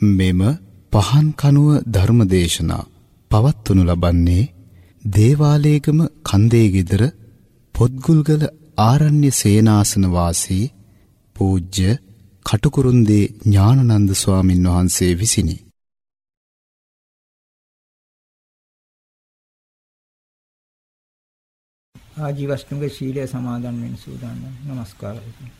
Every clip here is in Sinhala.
මෙම පහන් කනුව ධර්මදේශනා පවත්වනු ලබන්නේ දේවාලේගම කන්දේ ගෙදර පොත්ගුල්ගල ආරණ්‍ය සේනාසන වාසී පූජ්‍ය කටුකුරුන්දේ ඥානනන්ද ස්වාමින් වහන්සේ විසිනි. ආජීවශ්නුගේ ශීලය සමාදන් වෙන සූදානම් නමස්කාරයි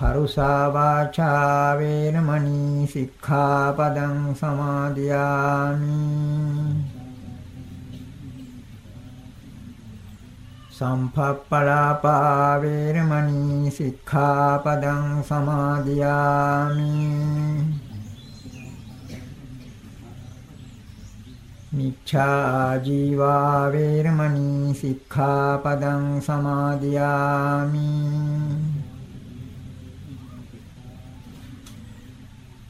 පරුසා වාචා වේරමණී සික්ඛාපදං සමාදියාමි। සම්පප්පලාපා වේරමණී සික්ඛාපදං සමාදියාමි। මිච්ඡා ජීවා වේරමණී සික්ඛාපදං සමාදියාමි।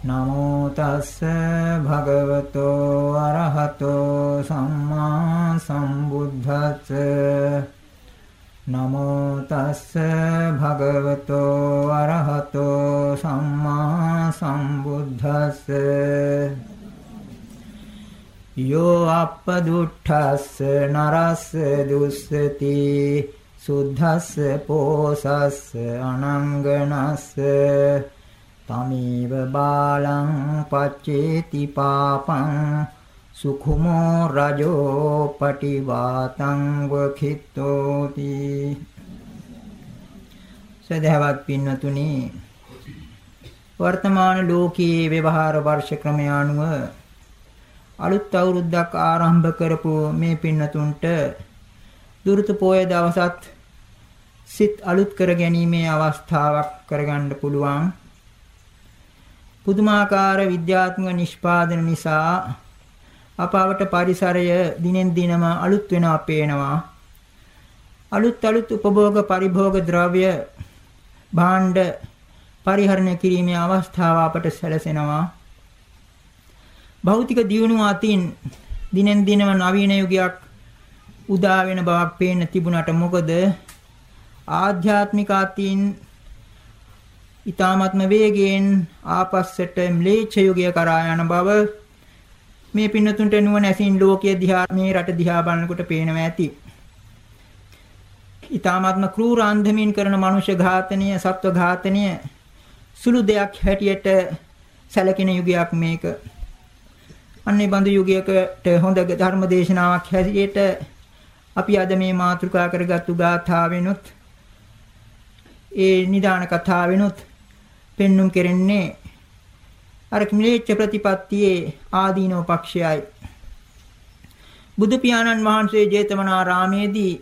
නමෝ තස්ස භගවතෝ අරහතෝ සම්මා සම්බුද්දස්ස. නමෝ තස්ස භගවතෝ අරහතෝ සම්මා සම්බුද්දස්ස. යෝ අප්පදුට්ඨස්ස නරස්ස දුස්සති සුද්ධස්ස පෝසස්ස අනංගනස්ස. තමේව බාලං පච්චේති පාපං සුඛුමෝ රජෝ පටිවාතං වඛිත්තෝති සදහවත් පින්නතුනි වර්තමාන ලෝකයේ ව්‍යවහාර වර්ෂ ක්‍රමය අනුව අලුත් අවුරුද්දක් ආරම්භ කරපු මේ පින්නතුන්ට දුරුතු පෝය දවසත් සිත් අලුත් කර ගැනීමේ අවස්ථාවක් කරගන්න පුළුවන්. පුදුමාකාර විද්‍යාත්මක නිෂ්පාදන නිසා අපාවට පරිසරය දිනෙන් දිනම අලුත් වෙනවා පේනවා. අලුත් අලුත් උපභෝග පරිභෝග ද්‍රව්‍ය භාණ්ඩ පරිහරණය කිරීමේ අවස්ථාව අපට සැලසෙනවා. භෞතික දියුණුව අතින් දිනෙන් දිනම නවීන යුගයක් උදා වෙන බවක් පේන්න තිබුණාට මොකද ආධ්‍යාත්මික අතින් ඊ타ත්ම වේගයෙන් ආපස්සට ම්ලේච්ඡ යුගය කරා යන බව මේ පින්නතුන්ට නුවණ ඇසින් ලෝකයේ දිහා මේ රට දිහා බලනකොට පේනවා ඇති. ඊ타ත්ම ක්‍රූර අන්ධමින් කරන මනුෂ්‍ය ඝාතනය, සත්ව ඝාතනය සුළු දෙයක් හැටියට සැලකෙන යුගයක් මේක. අන්නේ බඳු යුගයකට හොඳ ධර්ම දේශනාවක් හැටියට අපි අද මේ මාතෘකා කරගත්තු ගාථාවෙනුත් ඒ නිදාන කතාවෙනුත් පෙන්눔 කෙරෙන්නේ අර මිලේච්ඡ ප්‍රතිපත්තියේ ආදීනව පක්ෂයයි. බුදු පියාණන් වහන්සේ ජේතවනාරාමේදී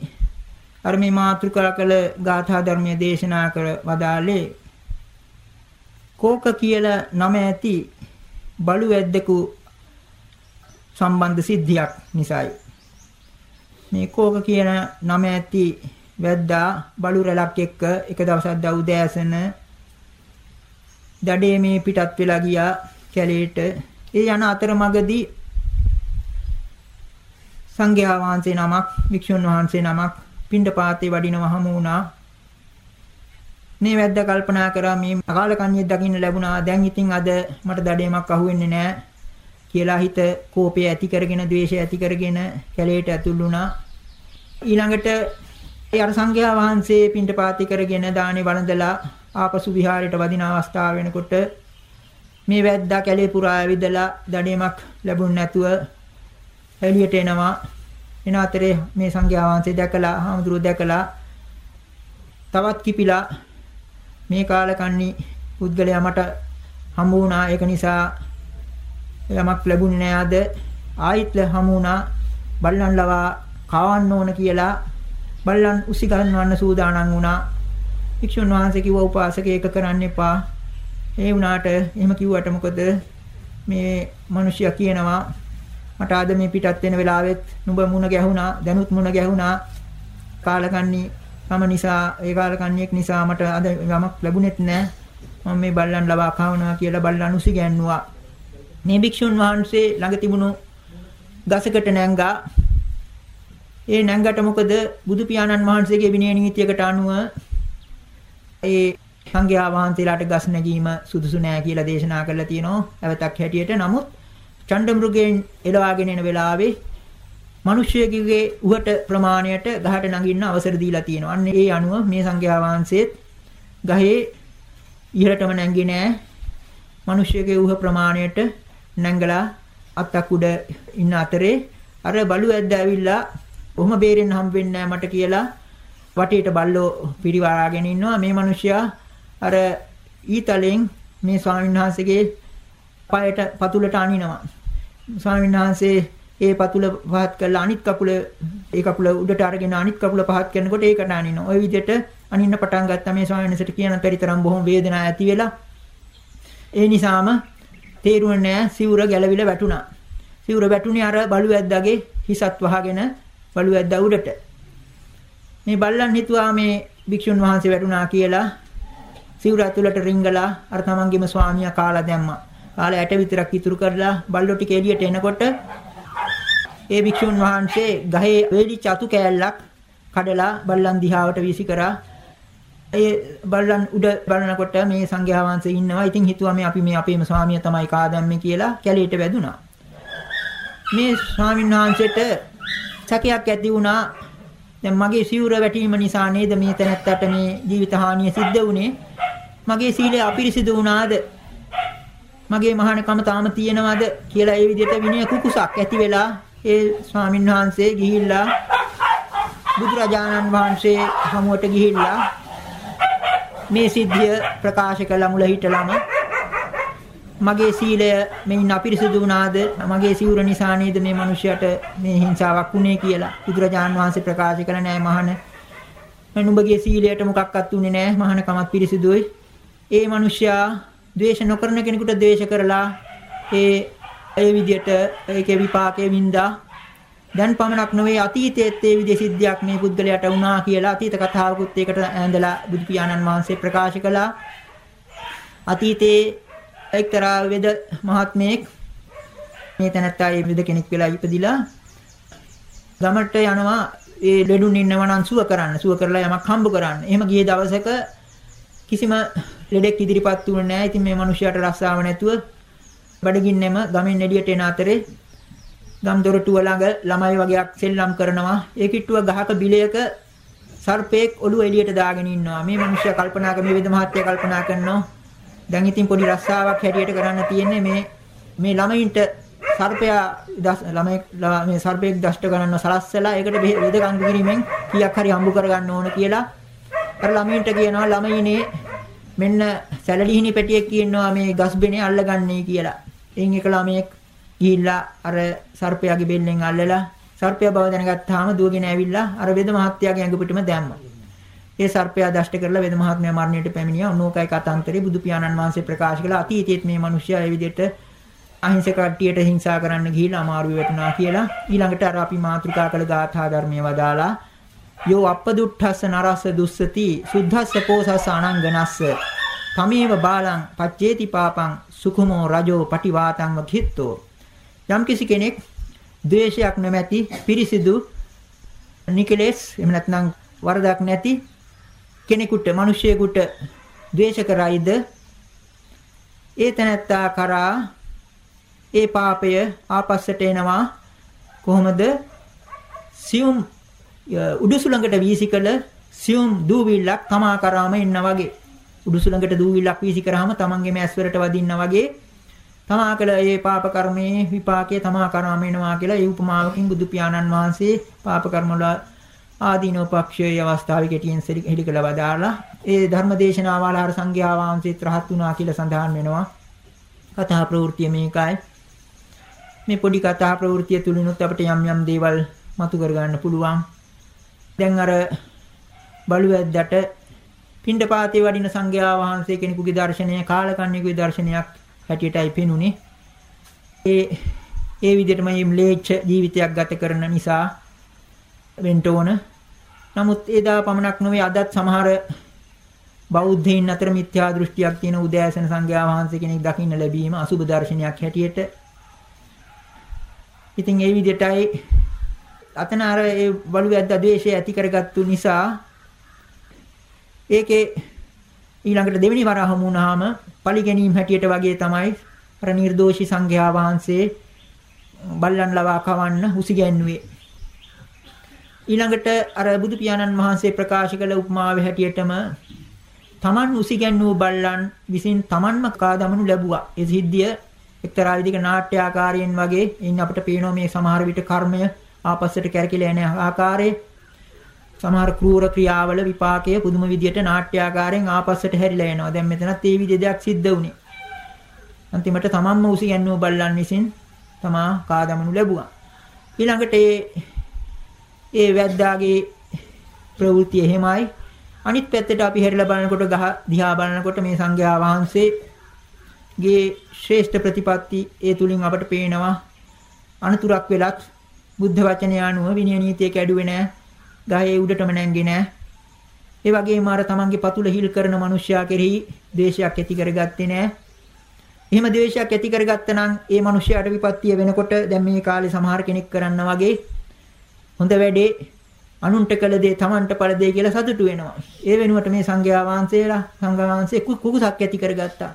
අර මේ මාතෘකා කළ ගාථා ධර්මයේ දේශනා කර වදාළේ කෝක කියලා නම ඇති බලු වැද්දකු සම්බන්ධ සිද්ධියක් නිසායි. මේ කෝක කියන නම ඇති වැද්දා බලු රැලක් එක්ක එක දවසක් දව් දෑසන දඩේ මේ පිටත් වෙලා ගියා කැලේට. ඒ යන අතරමඟදී සංඝයා වහන්සේ නමක්, වික්ෂුන් වහන්සේ නමක් පිණ්ඩපාතේ වඩිනව හමු වුණා. මේ වැද්දා කල්පනා කරා මේ අකාල කන්‍යෙක් දකින්න ලැබුණා. දැන් ඉතින් අද මට දඩේමක් අහුවෙන්නේ නැහැ කියලා හිත කෝපය ඇති කරගෙන, ද්වේෂය ඇති කරගෙන කැලේට ඇතුල් වුණා. ඊළඟට ඒ අර සංඝයා වහන්සේ පිණ්ඩපාති කරගෙන දානේ වළඳලා ආපසු විහාරයට වදින අවස්ථාව වෙනකොට මේ වැද්දා කැලේ පුරා ඇවිදලා දඩේමක් ලැබුණ නැතුව එළියට එනවා. එන අතරේ මේ සංඝයා වහන්සේ දැකලා, හාමුදුරුවෝ දැකලා තවත් කිපිලා මේ කාලකන්ණි පුද්ගලයා මට හමු වුණා. ඒක නිසා යමක් ලැබුණේ නෑ අද. ආයිත් හමු වුණා. බල්ලන් ලවා කවන්න ඕන කියලා බල්ලන් උසි ගන්නවන්න සූදානම් වුණා. වික්ෂුන් වහන්සේ කිව්වා උපාසක ඒක කරන්න එපා. ඒ වුණාට එහෙම කිව්වට මොකද? මේ මිනිස්සයා කියනවා මට ආද මේ පිටත් වෙන වෙලාවෙත් නුඹ මුණ ගැහුණා දැනුත් මුණ ගැහුණා. කාලකන්ණි මම නිසා ඒ කාලකන්ණියෙක් නිසා මට අද යමක් ලැබුණෙත් නැහැ මම මේ බල්ලන් ලබා කවනවා කියලා බල්ලන් උසි ගැන්නුවා. මේ භික්ෂුන් වහන්සේ ළඟ තිබුණු ගසකට නැංගා. ඒ නැංගට මොකද? බුදු පියාණන් වහන්සේගේ විනය නීතියකට අනුව ඒ සංඝයා වහන්සේලාට ගස් නැගීම සුදුසු නෑ කියලා දේශනා කරලා තියෙනවා. අවතක් හැටියට නමුත් චණ්ඩ මෘගයෙන් එළවාගෙන එන වෙලාවේ මිනිස්සෙකුගේ උහට ප්‍රමාණයට ගහට නගින්න අවසර දීලා තියෙනවා. අන්න ඒ අනුව මේ සංඝයා වහන්සේත් ගහේ ඉහළටම නැංගේ නෑ. මිනිස්සෙකුගේ උහ ප්‍රමාණයට නැංගලා අත්තක් උඩ ඉන්න අතරේ අර බලු ඇද්ද ඇවිල්ලා ඔහොම බේරෙන්න හම්බ වෙන්නේ මට කියලා වටේට බල්ලෝ පිරිවරාගෙන ඉන්නවා මේ මිනිසයා අර ඊතලෙන් මේ ස්වාමීන් වහන්සේගේ පායට පතුලට අනිනවා ස්වාමීන් වහන්සේ ඒ පතුල පහත් කරලා අනිත් කකුල ඒ කකුල උඩට අරගෙන අනිත් කකුල පහත් කරනකොට ඒකට අනිනවා. ওই විදිහට අනින්න පටන් ගත්තා මේ ස්වාමීන් වහන්සේට කියන පරිතරම් බොහොම වේදනාවක් ඇති වෙලා. ඒ නිසාම තේරුන්නේ නැහැ සිවුර ගැලවිලා වැටුණා. සිවුර වැටුනේ අර බලු ඇද්දාගේ හිසත් වහගෙන බලු ඇද්දා උඩට. මේ බල්ලන් හිතුවා මේ භික්ෂුන් වහන්සේ වැටුණා කියලා සිවුර ඇතුළට රිංගලා අර තමන්ගේම ස්වාමියා කාලා දැම්මා. කාලා ඇට විතරක් ඉතුරු කරලා බල්ලෝ ටික එළියට එනකොට ඒ භික්ෂුන් වහන්සේ ගහේ වේලි චතු කෑල්ලක් කඩලා බල්ලන් දිහාවට වීසි කරා. ඒ බල්ලන් උඩ බලනකොට මේ සංඝයා වහන්සේ ඉන්නවා. ඉතින් හිතුවා මේ අපි මේ අපේම ස්වාමියා තමයි කාදැම්මේ කියලා කැලේට වැදුනා. මේ ස්වාමීන් වහන්සේට සැකයක් ඇති වුණා දැන් මගේ සිවුර වැටීම නිසා නේද මේ තැනත්තට මේ ජීවිත හානිය සිද්ධ වුනේ මගේ සීලය අපිරිසිදු වුණාද? මගේ මහානකම තාම තියෙනවද කියලා ඒ විදිහට විනය කුකුසක් ඇති වෙලා ඒ ස්වාමීන් වහන්සේ ගිහිල්ලා බුදුරජාණන් වහන්සේ හමුවට ගිහිල්ලා මේ සිද්ධිය ප්‍රකාශ කළ මුල හිටලම. මගේ සීලය මෙයින් අපිරිසුදු වුණාද? මගේ සිවුර නිසා නේද මේ මිනිහයාට මේ හිංසාවක් වුනේ කියලා බුදුරජාන් වහන්සේ ප්‍රකාශ කළ නෑ මහණ. නුඹගේ සීලයට මොකක්වත් උනේ නෑ මහණ කමත් පිරිසුදුයි. ඒ මිනිහයා ද්වේෂ නොකරන කෙනෙකුට ද්වේෂ කරලා ඒ ඒ විදියට ඒකේ විපාකයේ වින්දා දැන් පමණක් නොවේ අතීතයේත් ඒ විදිහේ සිද්ධියක් මේ පුද්ගලයාට වුණා කියලා අතීත කතාවකුත් ඒකට ඇඳලා බුදු පියාණන් වහන්සේ ප්‍රකාශ කළා. අතීතයේ එක්තරා වෙද මහත්මයෙක් මේ තැනත්තා ඒ වෙද කෙනෙක් වෙලා ඉපදිලා ගමට යනවා ඒ ලෙඩුන් ඉන්නව නම් සුව කරන්න සුව කරලා යමක් හම්බ කරන්න. එහෙම ගියේ දවසක කිසිම ලෙඩෙක් ඉදිරිපත් වුණේ නැහැ. ඉතින් මේ මිනිහයාට රස්සාව නැතුව බඩගින්නෙම ගමෙන් එළියට එන අතරේ ගම් දොරටුව ළඟ ළමයි වගේක් සෙල්ලම් කරනවා. ඒ කිට්ටුව ගහක බිලයක සර්පෙක් ඔළුව එළියට දාගෙන ඉන්නවා. මේ මිනිහයා කල්පනා කර මේ වෙද මහත්තයා කල්පනා කරනවා දැන් ඉතින් පොඩි රස්සාවක් හැටියට කරන්න තියෙන්නේ මේ මේ ළමයින්ට සර්පයා ළමයි මේ සර්පෙක් දෂ්ට ගන්නව සලස්සලා ඒකට වේදකම් කිරීමෙන් කීයක් හරි හම්බ කරගන්න ඕන කියලා අර ළමයින්ට කියනවා ළමයිනේ මෙන්න සැලලිහිණි පෙටියක් කියනවා මේ ගස්බෙනේ අල්ලගන්නේ කියලා. එයින් එක ළමයෙක් ගිහිල්ලා අර සර්පයාගේ බෙල්ලෙන් අල්ලලා සර්පයා බව දැනගත්තාම දුවගෙන ඇවිල්ලා අර වේද මහත්තයාගේ ඇඟ පිටම දැම්මා. ඒ සර්පයා දෂ්ට කරලා වේද මහත්මයා මරණයට පැමිණියා. උනෝකයි කතාන්තරේ බුදු පියාණන් වහන්සේ ප්‍රකාශ කළා අතීතයේත් මේ මිනිස්සයා ඒ විදිහට අහිංසක කට්ටියට හිංසා කරන්න ගිහිල්ලා අමාරු වෙටුණා කියලා. ඊළඟට අර අපි මාතෘකා කළ ගාථා ධර්මයේ වදාලා යෝ අපදුට්ඨස්ස නරස්ස දුස්සති සුද්ධස්ස පෝසස්ස අනංගනස්ස තමේව බාලං පච්චේති පාපං සුකුමෝ රජෝ පටිවාතං වකිත්තෝ යම් කිසි කෙනෙක් ද්වේෂයක් නැමැති පිරිසිදු නිකලෙස් එහෙම නැත්නම් වරදක් නැති කෙනෙකුට මිනිසියෙකුට ද්වේෂ කරයිද? ඒ තැනැත්තා කරා ඒ පාපය ආපස්සට එනවා. කොහොමද? සියුම් උඩුසුළඟට වීසිකල සියුම් දූවිල්ලක් තමා කරාම ඉන්න වගේ. උඩුසුළඟට දූවිල්ලක් වීසි කරාම තමන්ගේ මැස්වරට වදින්න වගේ. තමා කළ ඒ පාප කර්මයේ විපාකයේ තමා කරාම එනවා කියලා ඒ උපමාවකින් බුදු පියාණන් වහන්සේ පාප කර්ම වල ආදීනෝ පක්ෂයේ අවස්ථාවේ කෙටියෙන් හෙළි කළ වදාලා ඒ ධර්මදේශනාවල ආර සංඝයා වහන්සේත් රහත් වුණා කියලා සඳහන් වෙනවා. කතා ප්‍රවෘත්තිය මේකයි. මේ පොඩි කතා ප්‍රවෘත්තිය තුලිනුත් අපිට යම් යම් දේවල් මතු කර ගන්න පුළුවන්. දැන් අර බලුවැද්දට පිණ්ඩපාතේ වඩින සංඝයා වහන්සේ කෙනෙකුගේ දර්ශනය කාලකන්ණිකුගේ දර්ශනයක් හැටියටයි පෙනුනේ. ඒ ඒ විදිහටම මේ ම්ලේච්ඡ ජීවිතයක් ගත කරන නිසා වෙන්න ඕන. නමුත් එදා පමණක් නොවේ අදත් සමහර බෞද්ධයින් අතර මිත්‍යා දෘෂ්ටියක් තියෙන උදෑසන සංඝයා වහන්සේ කෙනෙක් දකින්න ලැබීම අසුබ දර්ශනයක් හැටියට. ඉතින් ඒ විදිහටයි අතන අර ඒ බලු ඇද්ද ද්වේෂය ඇති කරගත්තු නිසා ඒකේ ඊළඟට දෙවෙනි වර හමු වුණාම පලි ගැනීම හැටියට වගේ තමයි අර නිර්දෝෂි සංඝයා වහන්සේ බල්ලන් ලවා කවන්න හුසිගැන්නුවේ ඊළඟට අර බුදු පියාණන් වහන්සේ ප්‍රකාශ කළ උපමාවේ හැටියටම තමන් උසිගැන්වූ බල්ලන් විසින් තමන්ම කාදමනු ලැබුවා. ඒ සිද්ධිය එක්තරා විදිහක නාට්‍යාකාරයෙන් වගේ ඉන්න අපිට පේනවා මේ සමහර විට කර්මය ආපස්සට කැරකිලා යන ආකාරයේ සමහර ක්‍රූර ක්‍රියාවල විපාකය පුදුම විදියට නාට්‍යාකාරයෙන් ආපස්සට හැරිලා යනවා. දැන් මෙතනත් ඒ විදිහ දෙයක් සිද්ධ වුණේ. අන්තිමට තමන්ම උසිගැන්වූ බල්ලන් විසින් තමා කාදමනු ලැබුවා. ඊළඟට ඒ ඒ වැද්දාගේ ප්‍රවෘත්ති එහෙමයි. අනිත් පැත්තට අපි හැරිලා බලනකොට ගහ දිහා බලනකොට මේ සංඝයා වහන්සේගේ ශ්‍රේෂ්ඨ ප්‍රතිපatti ඒ තුලින් අපට පේනවා අනතුරක් වෙලත් බුද්ධ වචනය අනුව විනය නීතිය කැඩුවේ නැහැ. ගහේ උඩටම නැංගේ නැහැ. ඒ වගේම අර තමන්ගේ පතුල හිල් කරන මිනිසයා කෙරෙහි ද්වේෂයක් ඇති කරගත්තේ නැහැ. එහෙම ද්වේෂයක් ඇති කරගත්තා නම් ඒ මිනිසයාට විපත්තිය වෙනකොට දැන් මේ කාලේ සමහර කෙනෙක් කරන්න වගේ හොඳ වැඩේ අනුන්ට කළ දේ Tamanට පළ දේ කියලා සතුටු වෙනවා. ඒ වෙනුවට මේ සංඝයා වහන්සේලා සංඝයා වහන්සේ කුකුසක් ඇති කරගත්තා.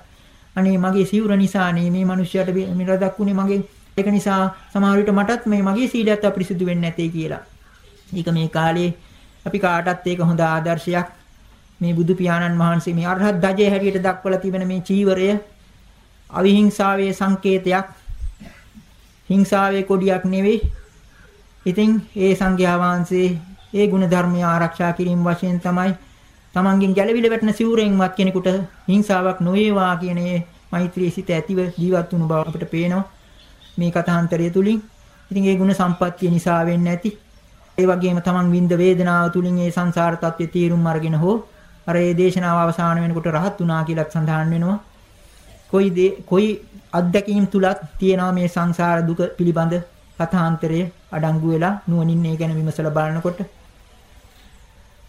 අනේ මගේ සිවුර නිසානේ මේ මිනිහයාට මිරදක් උනේ මගේ ඒක නිසා සමහර විට මටත් මේ මගේ සීලයත් අපිරිසුදු වෙන්නේ නැtei කියලා. ඒක මේ කාලේ අපි කාටත් ඒක හොඳ ආදර්ශයක්. මේ බුදු පියාණන් වහන්සේ මේ අරහත් දජේ හැටියට දක්වලා තිබෙන මේ චීවරය අවිහිංසාවේ සංකේතයක්. හිංසාවේ කොඩියක් නෙවෙයි ඉතින් ඒ සංඝයා වහන්සේ ඒ ගුණ ධර්මය ආරක්ෂා කිරීම වශයෙන් තමයි තමන්ගෙන් ගැළවිල වැටෙන සිවුරෙන්වත් කෙනෙකුට හිංසාවක් නොවේවා කියන මෛත්‍රී සිත ඇතිව ජීවත් වුණු බව අපිට පේනවා මේ කථාන්තරය තුලින්. ඉතින් ඒ ගුණ සම්පත්තිය නිසා වෙන්නේ නැති. ඒ වගේම තමන් විඳ වේදනාව තුලින් ඒ සංසාර තත්ත්වයේ තීරුම් අරගෙන හෝ අර ඒ දේශනාව අවසාන වෙනකොට රහත් වුණා කියලා සඳහන් වෙනවා. කොයි කොයි අත්දැකීම් තුලත් තියෙනවා මේ සංසාර දුක පිළිබඳ කථාන්තරයේ අඩංගු වෙලා නුවණින් ඒ ගැන විමසලා බලනකොට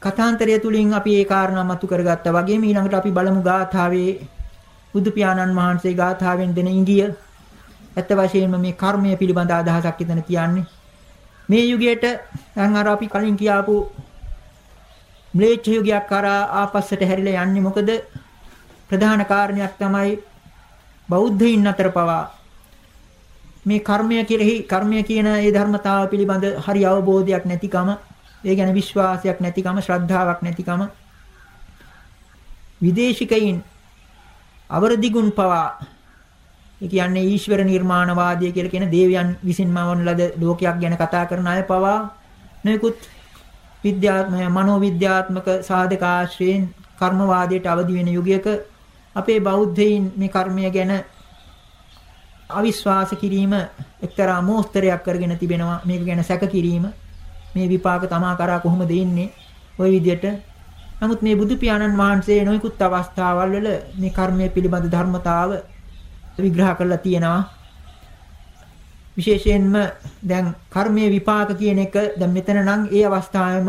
කථාන්තරය තුලින් අපි ඒ කාරණා මතු කරගත්තා වගේම ඊළඟට අපි බලමු ගාථාවේ බුදු පියාණන් වහන්සේ ගාථාවෙන් දෙන ඉඟිය. ඇත්ත වශයෙන්ම මේ කර්මය පිළිබඳ අදහසක් එතන කියන්නේ මේ යුගයට දැන් අර අපි කලින් කියාපු ම්ලේච්ඡ යුගයක් කරා ආපස්සට හැරිලා යන්නේ මොකද? ප්‍රධාන කාරණයක් තමයි බෞද්ධයින් අතර පවා මේ කර්මය කෙරෙහි කර්මය කියන ඒ ධර්මතාව පිළිබඳ හරි අවබෝධයක් නැතිකම ඒ ගැන විශ්වාසයක් නැතිකම ශ්‍රද්ධාවක් නැතිකම විදේශිකයින් අවරදිගුන් පවා ඒ කියන්නේ ඊශ්වර නිර්මාණවාදී කියලා කියන දේවයන් විසින්ම වන ලද ලෝකයක් ගැන කතා කරන අය පවා නොයෙකුත් විද්‍යාත්මක මනෝවිද්‍යාත්මක සාධක ආශ්‍රයෙන් කර්මවාදයට අවදි වෙන යුගයක අපේ බෞද්ධයින් මේ කර්මය ගැන අවිශ්වාස කිරීම එක්තරා මෝස්තරයක් කරගෙන තිබෙනවා. මේක ගැන සැක කිරීම. මේ විපාක තමා කරා කොහොමද එන්නේ ওই විදිහට නමුත් මේ බුදු පියාණන් වහන්සේ නොයෙකුත් අවස්ථාවල් වල මේ කර්මය පිළිබඳ ධර්මතාව විග්‍රහ කරලා තියෙනවා. විශේෂයෙන්ම දැන් කර්මයේ විපාක කියන එක දැන් මෙතන නම් ඒ අවස්ථාවෙම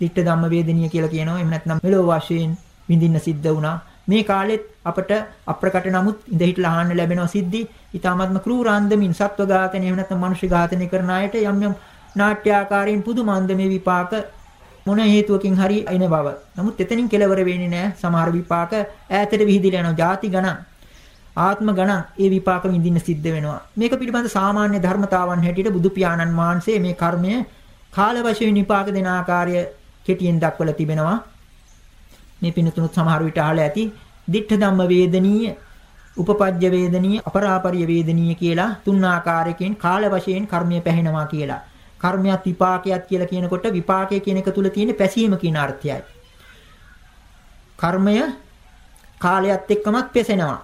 ditta ධම්ම වේදනීය කියලා කියනවා. එහෙම නැත්නම් මෙලෝ වශයෙන් විඳින්න සිද්ධ වුණා. මේ කාලෙත් අපට අප්‍රකට නමුත් ඉඳ හිටලා අහන්න ලැබෙනවා සිද්ධි ඊ타ත්ම ක්‍රූරාන්දමින් සත්ව ඝාතනය එහෙම නැත්නම් මනුෂ්‍ය ඝාතනය කරන අයට යම් යම් නාට්‍යාකාරයෙන් පුදුමාන්ද මේ විපාක මොන හේතුවකින් හරි එන බව. නමුත් එතනින් කෙලවර වෙන්නේ නැහැ. සමහර විපාක ඈතට විහිදිලා යනවා. ಜಾති ගණන් ආත්ම ගණන් ඒ විපාක විඳින්න සිද්ධ වෙනවා. මේක පිළිබඳ සාමාන්‍ය ධර්මතාවන් හැටියට බුදු පියාණන් වහන්සේ මේ කර්මය කාල වශයෙන් විපාක දෙන ආකාරය කෙටියෙන් දක්වලා තිබෙනවා. මේ පිනතුනුත් සමහර විට අහලා ඇති. ditta ධම්ම වේදනීය, උපපජ්ජ වේදනීය, අපරාපරිය වේදනීය කියලා තුන් ආකාරයකින් කාල වශයෙන් කර්මය පැහැෙනවා කියලා. කර්මයක් විපාකයක් කියලා කියනකොට විපාකය කියන එක තුල තියෙන පැසීම කියන අර්ථයයි. කර්මය කාලයත් එක්කමත් පැසෙනවා.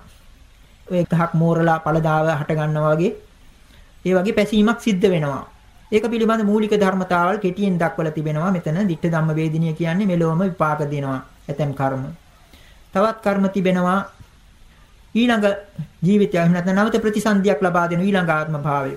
ඔය ගහක් මෝරලා පළදාව හට ගන්නවා වගේ ඒ වගේ පැසීමක් සිද්ධ වෙනවා. ඒක පිළිබඳ මූලික ධර්මතාවල් කෙටියෙන් දක්වලා තිබෙනවා. මෙතන ditta ධම්ම වේදිනිය කියන්නේ මෙලොවම විපාක දෙනවා. ඇතැම් කර්ම. තවත් කර්ම තිබෙනවා ඊළඟ ජීවිතය එහෙම නැත්නම් නැවත ප්‍රතිසන්දියක් ලබා දෙන ඊළඟ ආත්ම භාවය.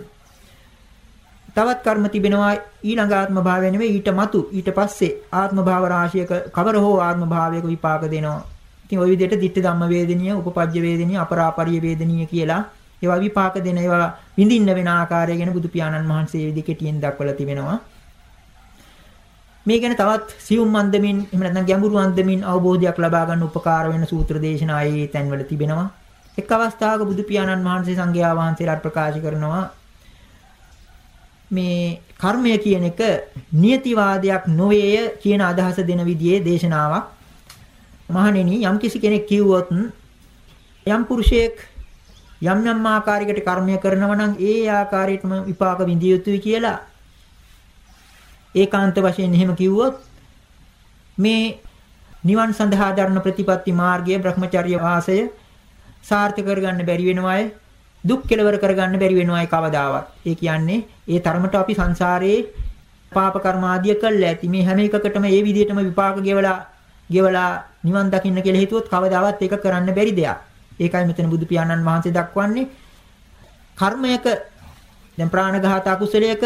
තවත් කර්ම තිබෙනවා ඊළඟ ආත්ම භාවය නෙවෙයි ඊට මතු ඊට පස්සේ ආත්ම භාව රාශියක කවර හෝ ආත්ම භාවයක විපාක දෙනවා. ඉතින් ওই විදිහට ditta ධම්ම වේදනීය, උපපජ්ජ වේදනීය, අපරාපරිය වේදනීය කියලා ඒවා විපාක දෙන ඒවා විඳින්න වෙන ආකාරය ගැන බුදු පියාණන් වහන්සේ විදිහට කෙටියෙන් දක්වලා තිබෙනවා. මේ ගැන තවත් සියුම් අන්දමින් එහෙම නැත්නම් ගැඹුරු අන්දමින් අවබෝධයක් ලබා ගන්න උපකාර වෙන සූත්‍ර දේශනා ඒ තැන්වල තිබෙනවා. එක් අවස්ථාවක බුදු පියාණන් වහන්සේ සංඝයා වහන්සේලාට ප්‍රකාශ කරනවා මේ කර්මය කියන එක නියතිවාදයක් නොවේය කියන අදහස දෙන විදිහේ දේශනාවක්. මහණෙනි යම්කිසි කෙනෙක් කිව්වොත් යම් පුරුෂයෙක් යම් යම් ආකාරයකට කර්මය කරනවා නම් ඒ ආකාරයටම විපාක විඳිය යුතුයි කියලා ඒකාන්ත වශයෙන් එහෙම කිව්වොත් මේ නිවන් සඳහා දරන ප්‍රතිපත්ති මාර්ගය Brahmacharya වාසය සාර්ථක කරගන්න බැරි වෙනවාය දුක් කෙලවර කරගන්න බැරි වෙනවායි කවදාවත්. ඒ කියන්නේ ඒ තරමට අපි සංසාරයේ පාප කර්ම ආදිය කළා ඇති. මේ හැම එකකටම ඒ විදිහටම විපාක ගෙවලා ගෙවලා නිවන් දකින්න කියලා හිතුවොත් කවදාවත් ඒක කරන්න බැරි දෙයක්. ඒකයි මෙතන බුදු පියාණන් වහන්සේ දක්වන්නේ කර්මයක දැන් ප්‍රාණඝාත අකුසලයක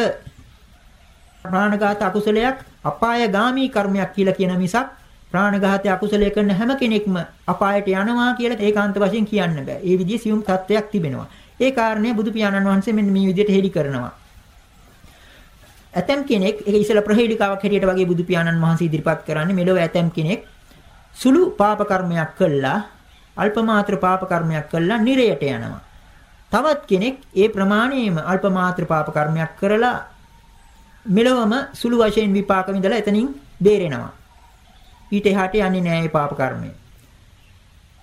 ප්‍රාණඝාත අකුසලයක් අපායগামী කර්මයක් කියලා කියන මිසක් ප්‍රාණඝාතය අකුසලයේ කරන හැම කෙනෙක්ම අපායට යනවා කියලා ඒකාන්ත වශයෙන් කියන්න බෑ. ඒ විදිහේ සියුම් තත්වයක් තිබෙනවා. ඒ කාරණේ බුදු පියාණන් වහන්සේ මෙන්න මේ විදිහට හෙළි කරනවා. ඇතම් කෙනෙක් ඒක ඉසල ප්‍රහේලිකාවක් හැටියට වගේ බුදු පියාණන් වහන්සේ ඉදිරිපත් කරන්නේ මෙලොව ඇතම් කෙනෙක් සුළු පාප කර්මයක් කළා අල්ප මාත්‍ර පාප කර්මයක් කළා නිරයට යනවා. තවත් කෙනෙක් ඒ ප්‍රමාණයෙම අල්ප මාත්‍ර පාප කර්මයක් කරලා මෙලොවම සුළු වශයෙන් විපාක විඳලා එතනින් බේරෙනවා. ඊට එහාට යන්නේ නෑ මේ පාප කර්මය.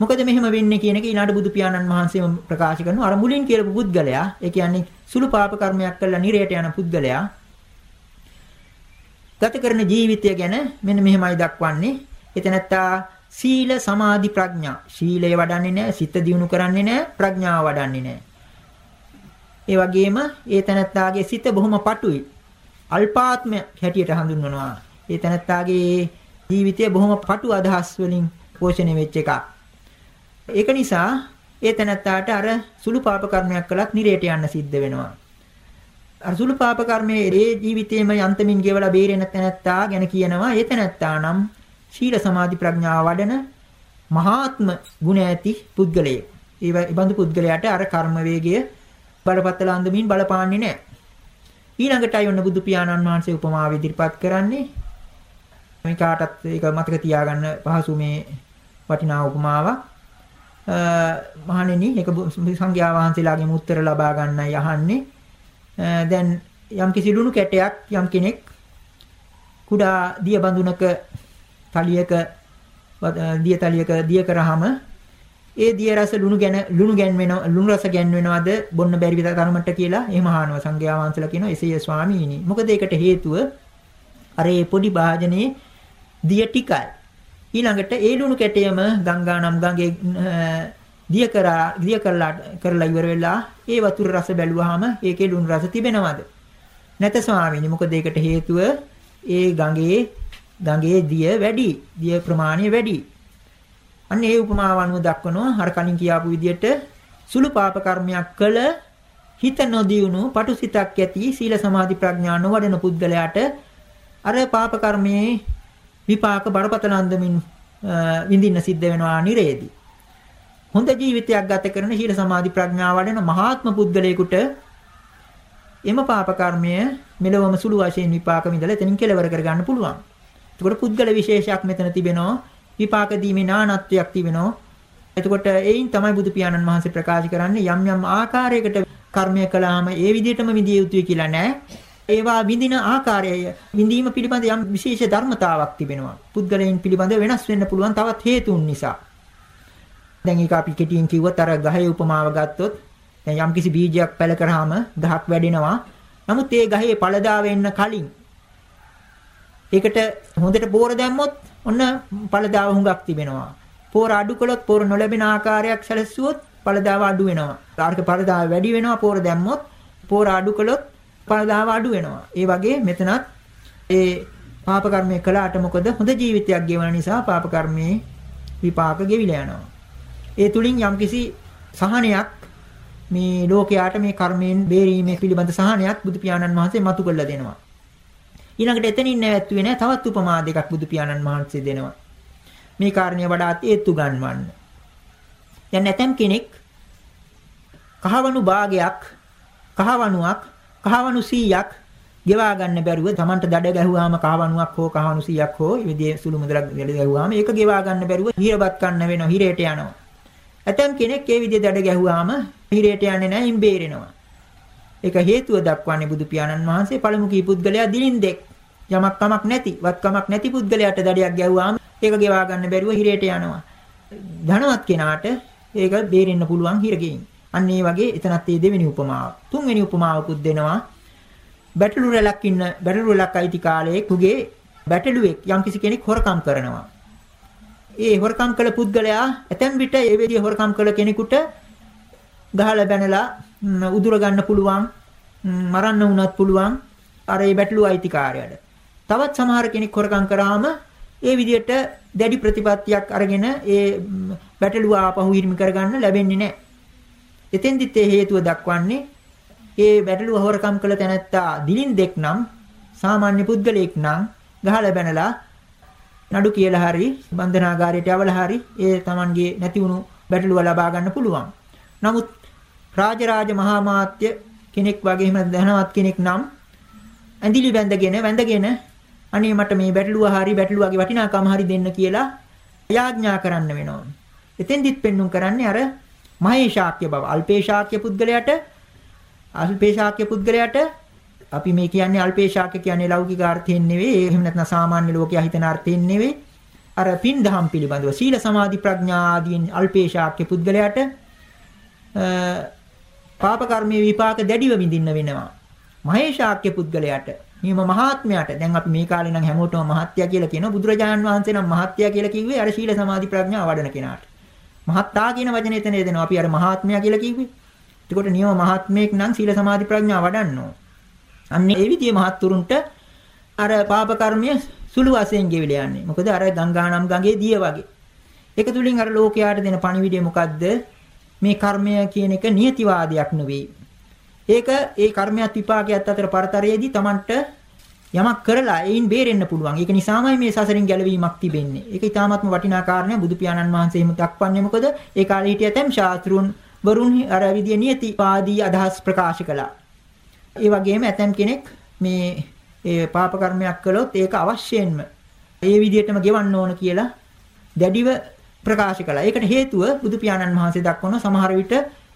මොකද මෙහෙම වෙන්නේ කියන එක ඊළාට බුදු පියාණන් වහන්සේම ප්‍රකාශ කරනවා. අර මුලින් කියපු පුද්ගලයා, ඒ කියන්නේ සුළු පාප කර්මයක් කළා නිරයට යන පුද්ගලයා ගත කරන ජීවිතය ගැන මෙන්න මෙහෙමයි දක්වන්නේ. එතනත්තා සීල සමාධි ප්‍රඥා. ශීලය වඩන්නේ නැහැ, සිත දියුණු කරන්නේ නැහැ, ප්‍රඥාව වඩන්නේ නැහැ. ඒ වගේම ඒ තනත්තාගේ සිත බොහොම පටුයි. අල්පාත්ම හැටියට හඳුන්වනවා. ඒ තනත්තාගේ ජීවිතය බොහොම පටු අදහස් වලින් පෝෂණය වෙච්ච එකක්. ඒක නිසා ඒ තනත්තාට අර සුළු පාප කර්මයක් කළත් නිරේට යන්න සිද්ධ වෙනවා. අර සුළු පාප කර්මයේ ඒ ජීවිතේම යන්තමින් ගෙවලා බේරෙන තැනැත්තා ගැන කියනවා ඒ තැනැත්තා නම් ශීල සමාධි ප්‍රඥාව වඩන මහාත්ම ගුණ ඇති පුද්ගලයෙක්. ඒ බඳු පුද්ගලයාට අර කර්ම වේගය බලපත්තල අන්දමින් බලපාන්නේ නැහැ. ඊළඟටයි ඔන්න බුදු පියාණන් වහන්සේ උපමාව ඉදිරිපත් කරන්නේ. මේ කාටත් ඒක මතක තියාගන්න පහසු මේ වටිනා උපමාවක්. මහණෙනි ඒක සංඝයා වහන්සේලාගෙන් උත්තර ලබා ගන්නයි අහන්නේ. දැන් යම් කිසි ලුණු කැටයක් යම් කෙනෙක් කුඩා දිය බඳුනක තලියක දිය තලියක දිය කරාම ඒ දිය රස ලුණු ගැන ලුණු ගැන්වෙන ලුණු රස ගැන්වෙනවද? බොන්න බැරි විතර තරමට කියලා එහෙම අහනවා සංඝයා වහන්සේලා කියනවා එසේය ස්වාමීනි. මොකද ඒකට හේතුව අර ඒ පොඩි භාජනයේ දිය ටිකයි. ඊළඟට ඒ ලුණු කැටයම ගංගා නම් ගඟේ දිය කරා දිය කරලා කරලා ඉවර වෙලා ඒ වතුර රස බැලුවාම ඒකේ ලුණු රස තිබෙනවද? නැත ස්වාමීනි. මොකද ඒකට හේතුව ඒ ගඟේ ගඟේ දිය වැඩි දිය ප්‍රමාණය වැඩි. අන්න ඒ උපමාව අනුව දක්වනවා අර කලින් කියාපු විදිහට සුළු පාප කර්මයක් කළ හිත නොදියුණු පටුසිතක් ඇති සීල සමාධි ප්‍රඥා නොවඩන පුද්ගලයාට අර පාප කර්මයේ විපාක බරපතල අන්දමින් විඳින්න සිද්ධ වෙනවා නිරේදී. හොඳ ජීවිතයක් ගත කරන සීල සමාධි ප්‍රඥා වඩන මහාත්ම පුද්ගලයෙකුට එම පාප කර්මය මෙලොවම සුළු වශයෙන් විපාක විඳලා එතනින් කෙලවර කරගන්න පුළුවන්. එතකොට පුද්ගල විශේෂයක් මෙතන තිබෙනවා. විපාක දීමේ නානත්වයක් තිබෙනවා. එතකොට ඒයින් තමයි බුදු පියාණන් වහන්සේ ප්‍රකාශ කරන්නේ යම් යම් ආකාරයකට කර්මය කළාම ඒ විදිහටම විදිය යුතුයි කියලා නෑ. ඒවා විඳින ආකාරය විඳීම පිළිබඳ යම් විශේෂ ධර්මතාවක් තිබෙනවා. පුද්ගලයන් පිළිබඳ වෙනස් වෙන්න පුළුවන් තවත් හේතුන් නිසා. දැන් ඒක අපි කෙටියෙන් කිව්වොත් අර ගහේ උපමාව ගත්තොත් දැන් යම්කිසි බීජයක් පැල කරාම ගහක් වැඩෙනවා. නමුත් ඒ ගහේ පළදා වෙන්න කලින් ඒකට හොඳට බෝර දැම්මොත් ඔන්න පළදාව හුඟක් තිබෙනවා. පෝර අඩු කළොත් පෝර නොලැබෙන ආකාරයක් සැලසුවොත් පළදාව අඩු වෙනවා. ආර්ක පළදාව වැඩි වෙනවා පෝර දැම්මොත් පෝර අඩු කළොත් පළදාව අඩු වෙනවා. ඒ වගේ මෙතනත් ඒ පාප කර්මය කළාට මොකද හොඳ ජීවිතයක් ගෙවන නිසා පාප කර්මයේ විපාක ගෙවිලා යනවා. ඒ තුලින් යම්කිසි සහනයක් මේ ලෝකයාට මේ කර්මයෙන් බේරීමේ පිළිබඳ සහනයක් බුදු පියාණන් වහන්සේ මතු කරලා දෙනවා. ඊළඟට එතනින් නැවැත්තුවේ නැහැ තවත් උපමා දෙකක් බුදු පියාණන් වහන්සේ දෙනවා. මේ කාරණිය වඩාත් ඒත්තු ගන්නවන්න. දැන් නැතම් කෙනෙක් කහවණු භාගයක් කහවණුවක් කහවණු 100ක් ගෙවා ගන්න බැරුව Tamanට දඩ ගැහුවාම කහවණුවක් හෝ කහවණු 100ක් හෝ මේ විදිහේ සුළු මුදලක් දඩ ගැහුවාම ඒක ගෙවා ගන්න බැරුව හිරපත් ගන්න වෙනවා හිරේට යනවා. ඇතම් කෙනෙක් ඒ විදිහේ දඩ ගැහුවාම හිරේට යන්නේ නැහැ ඉම් බේරෙනවා. ඒක හේතුව දක්වන්නේ බුදු පියාණන් වහන්සේ පළමු කී පුද්ගලයා දිලින්දෙක් යමක් කමක් නැති වත්කමක් නැති පුද්ගලයාට දඩයක් ගැව්වාම ඒක ගෙවා ගන්න බැරුව හිරේට යනවා. ධනවත් කෙනාට ඒක බේරෙන්න පුළුවන් හිරගෙයින්. අන්න ඒ වගේ එතනත් මේ දෙවෙනි උපමාව. තුන්වෙනි උපමාවකුත් දෙනවා. බැටළු රැලක් ඉන්න බැටළු රැලක් අයිති කාලයේ කුගේ බැටළුවෙක් යම්කිසි කෙනෙක් හොරකම් කරනවා. ඒ හොරකම් කළ පුද්ගලයා ඇතැම් විට ඒ විදිහේ හොරකම් කළ කෙනෙකුට ගහලා බැනලා උදුර ගන්න පුළුවන් මරන්න වුණත් පුළුවන් අර ඒ බැටළු අයිතිකාරයාට. තවත් සමහර කෙනෙක් හොරකම් කරාම ඒ විදිහට දැඩි ප්‍රතිපත්තියක් අරගෙන ඒ බැටළුව ආපහු හිරිමි කරගන්න ලැබෙන්නේ නැහැ. එතෙන්දිත් ඒ හේතුව දක්වන්නේ ඒ බැටළුව හොරකම් කළ තැනැත්තා දිලින් දෙක් නම් සාමාන්‍ය පුද්ගලයෙක් නම් ගහලා බැනලා නඩු කියලා හරි බන්ධනාගාරයට යවලා හරි ඒ Tamanගේ නැති වුණු බැටළුව ලබා ගන්න පුළුවන්. නමුත් රාජරාජ මහා මාත්‍ය කෙනෙක් වගේම ධනවත් කෙනෙක් නම් ඇඳිලි වැඳගෙන වැඳගෙන අනේ මට මේ බැටළුව හරි බැටළුවගේ වටිනාකම හරි දෙන්න කියලා යාඥා කරන්න වෙනවා. එතෙන්දිත් පෙන්눔 කරන්නේ අර මහේශාක්‍ය බව. අල්පේශාක්‍ය පුද්ගලයාට අල්පේශාක්‍ය පුද්ගලයාට අපි මේ කියන්නේ අල්පේශාක්‍ය කියන්නේ ලෞකික අර්ථයෙන් නෙවෙයි. එහෙම නැත්නම් සාමාන්‍ය ලෝකයා හිතන අර්ථයෙන් නෙවෙයි. අර පින් දහම් පිළිබඳව සීල සමාධි ප්‍රඥා ආදීන් අල්පේශාක්‍ය පුද්ගලයාට පාප කර්මයේ විපාක දැඩිව විඳින්න වෙනවා. මහේශාක්‍ය පුද්ගලයාට නියම මහාත්මයාට දැන් අපි මේ කාලේ නම් හැමෝටම මහත්ය කියලා කියනවා බුදුරජාණන් වහන්සේ නම් මහත්ය කියලා කිව්වේ අර ශීල සමාධි ප්‍රඥා වඩන කෙනාට. මහත්තා කියන වචනේ එතන එදෙනවා. අපි අර මහාත්මයා කියලා කිව්වේ. එතකොට නියම මහත්මයෙක් නම් සීල සමාධි ප්‍රඥා වඩන්න ඕන. අන්න ඒ විදිහේ මහත්තුරුන්ට අර පාප කර්මය සුළු වශයෙන් ගෙවිලා යන්නේ. මොකද අර ගංගානම් ගඟේ දිය වගේ. ඒක තුලින් අර ලෝකයාට දෙන පණිවිඩය මොකද්ද? මේ කර්මය කියන එක නියතිවාදයක් නෙවෙයි. ඒක ඒ කර්මයක් විපාකයක් අතර පරතරයේදී Tamanට යමක් කරලා ඒයින් බේරෙන්න පුළුවන්. ඒක නිසාමයි මේ සසරින් ගැලවීමක් තිබෙන්නේ. ඒක ඊටාත්ම වටිනා කාරණයක් බුදු පියාණන් වහන්සේ එහෙම දක්වන්නේ මොකද? ඒ කාලේ හිටිය තැම් ශාස්ත්‍රුන් වරුන් අර විදිය නියතිවාදී අදහස් ප්‍රකාශ කළා. ඒ වගේම ඇතම් කෙනෙක් මේ ඒ පාප කර්මයක් කළොත් ඒක අවශ්‍යයෙන්ම ඒ විදිහටම ගෙවන්න ඕන කියලා දැඩිව ප්‍රකාශ කළා. ඒකට හේතුව බුදු පියාණන් වහන්සේ දක්වන සමහර විට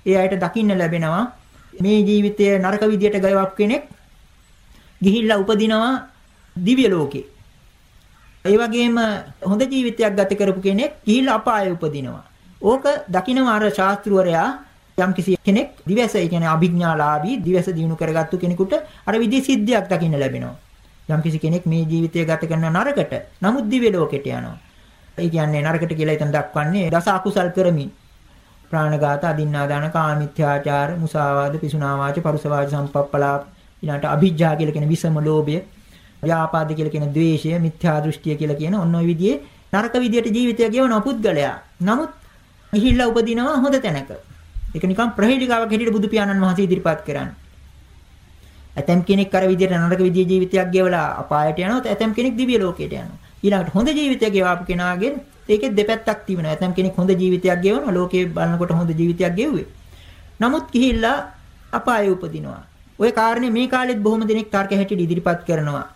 ඒ අයට දකින්න ලැබෙනවා මේ ජීවිතය නරක විදියට ගයවක් කෙනෙක් ගිහිල්ලා උපදිනවා දිව්‍ය ලෝකේ. ඒ වගේම හොඳ ජීවිතයක් ගත කරපු කෙනෙක් ගිහිල්ලා අපායේ උපදිනවා. ඕක දකින්න අර ශාස්ත්‍රවරයා යම් කිසි කෙනෙක් දිවස ඒ කියන්නේ අභිඥාලාභී දිවස දිනු කරගත්තු කෙනෙකුට අර විදිහේ සිද්ධියක් දකින්න ලැබෙනවා. යම් කිසි කෙනෙක් මේ ජීවිතය ගත කරන නරකට නමුත් දිව්‍ය ලෝකෙට යනවා. ඒ කියන්නේ නරකට කියලා එතන දක්වන්නේ දස අකුසල් කරමින් ප්‍රාණඝාත, අදින්නාදාන, කාමිත්‍යාචාර, මුසාවාද, පිසුනාවාච, පරුසවාච සම්පප්පලාප ඊළඟට අභිජ්ජා කියලා කියන විසම ලෝභය, ව්‍යාපාද කියලා කියන ද්වේෂය, මිත්‍යා දෘෂ්ටිය කියලා කියන ඔන්න ඔය විදිහේ නරක විදියට ජීවිතය ගෙවන පුද්ගලයා. නමුත් ගිහිල්ලා උපදිනවා හොඳ තැනක. ඒක නිකන් ප්‍රහේලිකාවක් හැටියට බුදු පියාණන් වහන්සේ ඉදිරිපත් කරන්නේ. ඇතම් කෙනෙක් අර විදියට නරක විදියේ ජීවිතයක් ගෙවලා අපායට යනවා. ඇතම් කෙනෙක් දිව්‍ය ලෝකයට යනවා. ඊළඟට හොඳ ජීවිතයක් ගෙවාපු කෙනාගෙන් ඒකේ දෙපැත්තක් තිබෙනවා. ඇතම් කෙනෙක් හොඳ ජීවිතයක් ගෙවනවා. ලෝකේ බලනකොට හොඳ ජීවිතයක් ගෙවුවේ. නමුත් ගිහිල්ලා අපායේ උපදිනවා. ওই කාරණේ මේ කාලෙත් බොහොම දෙනෙක් තර්ක හැටියට ඉදිරිපත් කරනවා.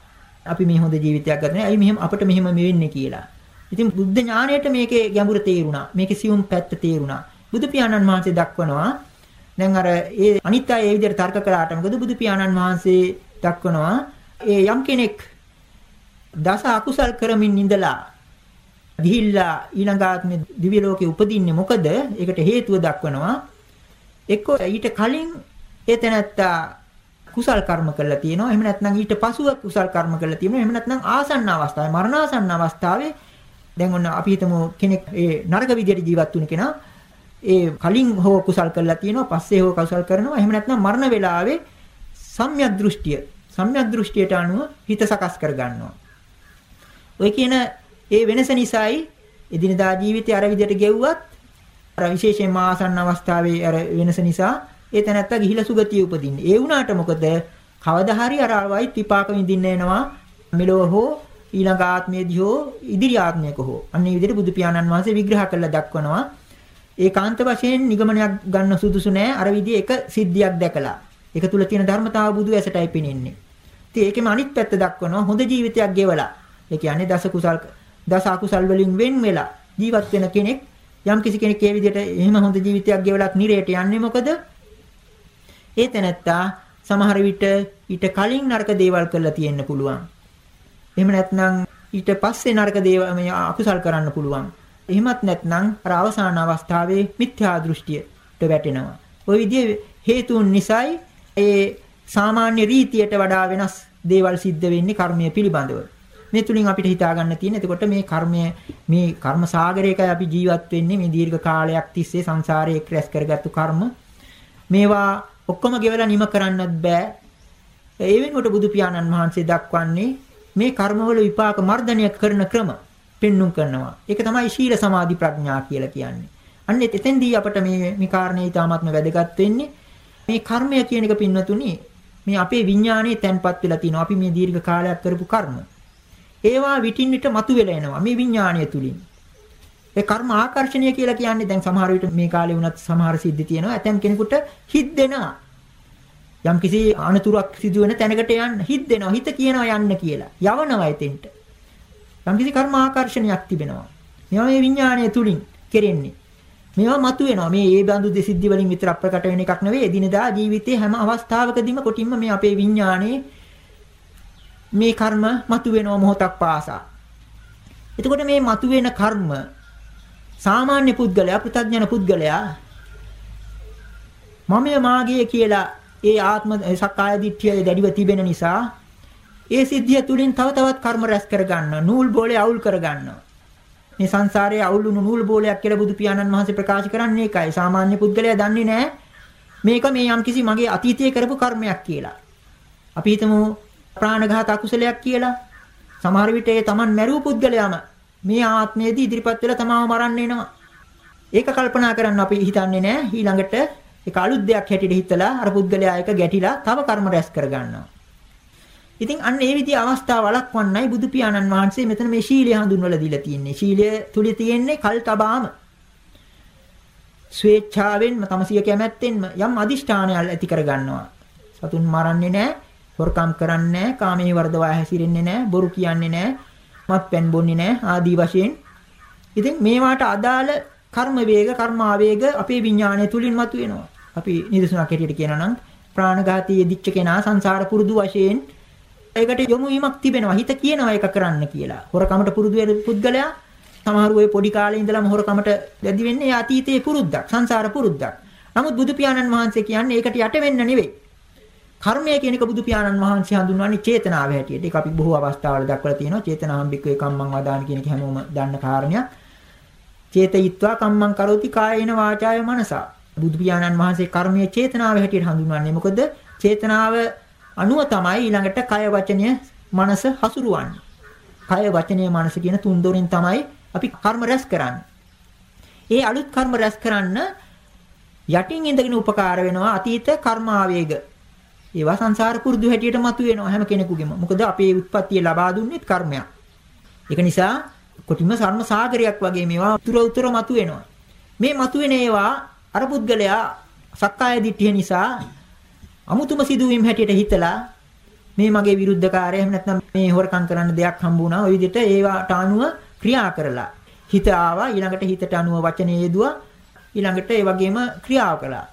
අපි මේ හොඳ ජීවිතයක් ගත නැහැ. අයි මෙහෙම අපිට මෙහෙම වෙන්නේ කියලා. ඉතින් බුද්ධ ඥාණයට මේකේ ගැඹුර තේරුණා. මේකේ සියුම් පැත්ත තේරුණා. බුදු පියාණන් වහන්සේ දක්වනවා දැන් අර ඒ අනිත් අය ඒ විදිහට තර්ක කළාට මොකද බුදු පියාණන් වහන්සේ දක්වනවා ඒ යම් කෙනෙක් දස අකුසල් කරමින් ඉඳලා ගිහිල්ලා ඊළඟ ආත්මේ දිව්‍ය ලෝකේ උපදින්නේ මොකද? ඒකට හේතුව දක්වනවා. එක්ක ඊට කලින් ඒ තැනත්තා කුසල් කර්ම කරලා තියෙනවා. එහෙම නැත්නම් ඊට පසුව කුසල් කර්ම කරලා තියෙනවා. එහෙම නැත්නම් ආසන්න අවස්ථාවේ මරණාසන්න අවස්ථාවේ දැන් ඔන්න අපි හිතමු කෙනෙක් ඒ නරක විදියට ජීවත් වුණ කෙනා ඒ කලින් හෝ කුසල් කරලා තියෙනවා පස්සේ හෝ කුසල් කරනවා එහෙම නැත්නම් මරණ වේලාවේ සම්‍යක් දෘෂ්ටිය සම්‍යක් දෘෂ්ටියට අනුව හිත සකස් කර ගන්නවා. ඔය කියන ඒ වෙනස නිසායි එදිනදා ජීවිතේ අර විදිහට ගෙව්වත් අර විශේෂයෙන්ම ආසන්න අවස්ථාවේ අර වෙනස නිසා ඒ තැනත්තා ගිහිලා සුගතිය උපදින්නේ. ඒ වුණාට මොකද කවදා හරි අර ආවයි විපාක විඳින්න එනවා මෙලොව හෝ ඊළඟ ආත්මයේදී හෝ ඉදිරි ආත්මයක හෝ. අන්න ඒ විදිහට බුදු පියාණන් වහන්සේ විග්‍රහ කරලා දක්වනවා. ඒකාන්ත වශයෙන් නිගමනයක් ගන්න සුදුසු නෑ අර විදිහේ එක සිද්ධියක් දැකලා. ඒක තුල තියෙන ධර්මතාව බුදු ඇසටයි පෙනෙන්නේ. ඉතින් ඒකෙම අනිත් පැත්ත දක්වනවා හොඳ ජීවිතයක් ගෙවලා. ඒ කියන්නේ දස කුසල් දස අකුසල් වලින් වෙන් වෙලා ජීවත් වෙන කෙනෙක් යම් කිසි කෙනෙක් ඒ විදිහට එහෙම හොඳ ජීවිතයක් ගෙවලත් නිරේට යන්නේ මොකද? ඒ තැනැත්තා සමහර විට ඊට කලින් නරක දේවල් කරලා තියෙන්න පුළුවන්. එහෙම නැත්නම් ඊට පස්සේ නරක දේවල් මේ අකුසල් කරන්න පුළුවන්. එහෙමත් නැත්නම් අර අවසාන අවස්ථාවේ මිත්‍යා දෘෂ්ටියට වැටෙනවා. ওই විදිහේ හේතුන් නිසායි ඒ සාමාන්‍ය රීතියට වඩා වෙනස් දේවල් සිද්ධ වෙන්නේ කර්මය පිළිබඳව. මේ තුලින් අපිට හිතා ගන්න තියෙන. එතකොට මේ කර්මය මේ කර්ම සාගරයකයි අපි ජීවත් වෙන්නේ. මේ දීර්ඝ කාලයක් තිස්සේ සංසාරයේ ක්‍රැස් කරගත්තු කර්ම. මේවා ඔක්කොම ගෙවලා නිම කරන්නත් බෑ. ඒ වෙනුවට බුදු පියාණන් වහන්සේ දක්වන්නේ මේ කර්මවල විපාක මර්ධනය කරන ක්‍රම. පෙන්눔 කරනවා. ඒක තමයි ශීල සමාධි ප්‍රඥා කියලා කියන්නේ. අන්න එතෙන්දී අපට මේ මේ කාරණේ ඊටාත්ම වැදගත් වෙන්නේ මේ කර්මය කියන එක පින්වතුනි මේ අපේ විඥානයේ තැන්පත් වෙලා තියෙනවා. අපි මේ දීර්ඝ කාලයක් කරපු කර්ම. ඒවා විටින් විට මතුවෙලා එනවා මේ විඥානය තුලින්. ඒ කර්ම ආකර්ෂණීය කියලා කියන්නේ දැන් සමහර විට මේ කාලේ වුණත් සමහර සිද්ධි තියෙනවා. ඇතැම් කෙනෙකුට හිත් දෙනවා. යම් කිසි අනතුරක් සිදු වෙන තැනකට යන්න හිත් දෙනවා. හිත කියනවා යන්න කියලා. යවනවා එතෙන්ට. යම්කිසි කර්ම ආකර්ෂණයක් තිබෙනවා. මේවා මේ විඥාණය තුලින් කෙරෙන්නේ. මේවා මතුවෙනවා. මේ ඒ බඳු දෙසිද්ධි වලින් විතර අප්‍රකට වෙන එකක් නෙවෙයි. එදිනදා ජීවිතයේ හැම අවස්ථාවකදීම කොටින්ම මේ අපේ විඥාණයේ මේ කර්ම මතුවෙනවා මොහොතක් පාසා. එතකොට මේ මතුවෙන කර්ම සාමාන්‍ය පුද්ගලයා පෘථග්ජන පුද්ගලයා මමය මාගේ කියලා ඒ ආත්ම සක්කාය දිට්ඨිය දැඩිව තිබෙන නිසා ඒ සිද්ධිය තුලින් තව තවත් කර්ම රැස් කර ගන්නවා. නූල් බෝලේ අවුල් කර ගන්නවා. මේ සංසාරයේ අවුල් වුණු නූල් බෝලයක් කියලා බුදු පියාණන් වහන්සේ ප්‍රකාශ කරන්නේ ඒකයි. සාමාන්‍ය පුද්ගලයා දන්නේ නැහැ මේක මේ යම්කිසි මගේ අතීතයේ කරපු කර්මයක් කියලා. අපි හිතමු ප්‍රාණඝාත අකුසලයක් කියලා. සමහර විට ඒ Taman මැරූ පුද්ගලයාම මේ ආත්මයේදී ඉදිරිපත් වෙලා තමාව මරන්න එනවා. ඒක කල්පනා කරන්න අපි හිතන්නේ නැහැ. ඊළඟට ඒක අලුත් දෙයක් හැටියට හිතලා අර පුද්ගලයා එක ගැටිලා තව කර්ම රැස් කර ගන්නවා. ඉතින් අන්න ඒ විදිහේ අවස්ථා වළක්වන්නයි බුදු පියාණන් වහන්සේ මෙතන මේ ශීලය හඳුන්වලා දීලා තියෙන්නේ. ශීලය තුල තියෙන්නේ කල් තබාම ස්වේච්ඡාවෙන්ම තමසිය කැමැත්තෙන්ම යම් අදිෂ්ඨානයක් ඇති කර ගන්නවා. සතුන් මරන්නේ නැහැ, හොරකම් කරන්නේ නැහැ, කාමයේ වර්ධවා හැසිරෙන්නේ නැහැ, බොරු කියන්නේ නැහැ, මත්පැන් බොන්නේ නැහැ ආදී වශයෙන්. ඉතින් මේවාට අදාළ කර්ම වේග, කර්ම ආවේග අපේ විඥාණය තුලින් මතුවෙනවා. අපි නිදසුනක් හැටියට කියනවා නම් ප්‍රාණඝාතී දිච්ච කෙනා සංසාර පුරුදු වශයෙන් ඒකට යොමු වීමක් තිබෙනවා. හිත කියනවා ඒක කරන්න කියලා. හොරකමට පුරුදු වෙන පුද්ගලයා සමහරු ওই පොඩි කාලේ ඉඳලම හොරකමට දැදි වෙන්නේ ඒ අතීතයේ පුරුද්දක්, සංසාර පුරුද්දක්. නමුත් බුදු පියාණන් වහන්සේ කියන්නේ ඒකට යට වෙන්න නෙවෙයි. කර්මය කියන එක බුදු පියාණන් වහන්සේ හඳුන්වන්නේ චේතනාව හැටියට. ඒක අපි බොහෝ අවස්ථාවල දක්වලා තියෙනවා. චේතනාම්බික්කේ කම්මං වදාන කියන එක හැමෝම දන්න කාරණයක්. චේතයිත්වා කම්මං කරෝති කායේන වාචාය මනසා. බුදු පියාණන් වහන්සේ කර්මයේ චේතනාව හැටියට හඳුන්වන්නේ. මොකද චේතනාව අනුව තමයි ඊළඟට කය වචනය මනස හසුරුවන්නේ. කය වචනය මනස කියන තුන් දොරින් තමයි අපි කර්ම රැස් කරන්නේ. ඒ අලුත් කර්ම රැස් කරන්න යටින් ඉඳගෙන උපකාර වෙනවා අතීත කර්ම ආවේග. ඒවා සංසාර පුරුදු හැටියට මතුවෙනවා හැම කෙනෙකුගේම. මොකද අපේ උත්පත්තිය ලබා දුන්නේත් කර්මයක්. ඒක නිසා කොටිම සර්ම සාගරයක් වගේ මේවා උතුර උතුර මතුවෙනවා. මේ මතුවෙන ඒවා අර පුද්ගලයා සක්කාය දිට්ඨිය නිසා අමුතුම සිදුවීම් හැටියට හිතලා මේ මගේ විරුද්ධකාරය එහෙම නැත්නම් මේ හොරකම් කරන්න දෙයක් හම්බ වුණා. ওই විදිහට ඒවට අනුව ක්‍රියා කරලා හිත ආවා ඊළඟට හිතට අනුව වචනේ යෙදුවා ඊළඟට ඒ වගේම ක්‍රියාව කළා.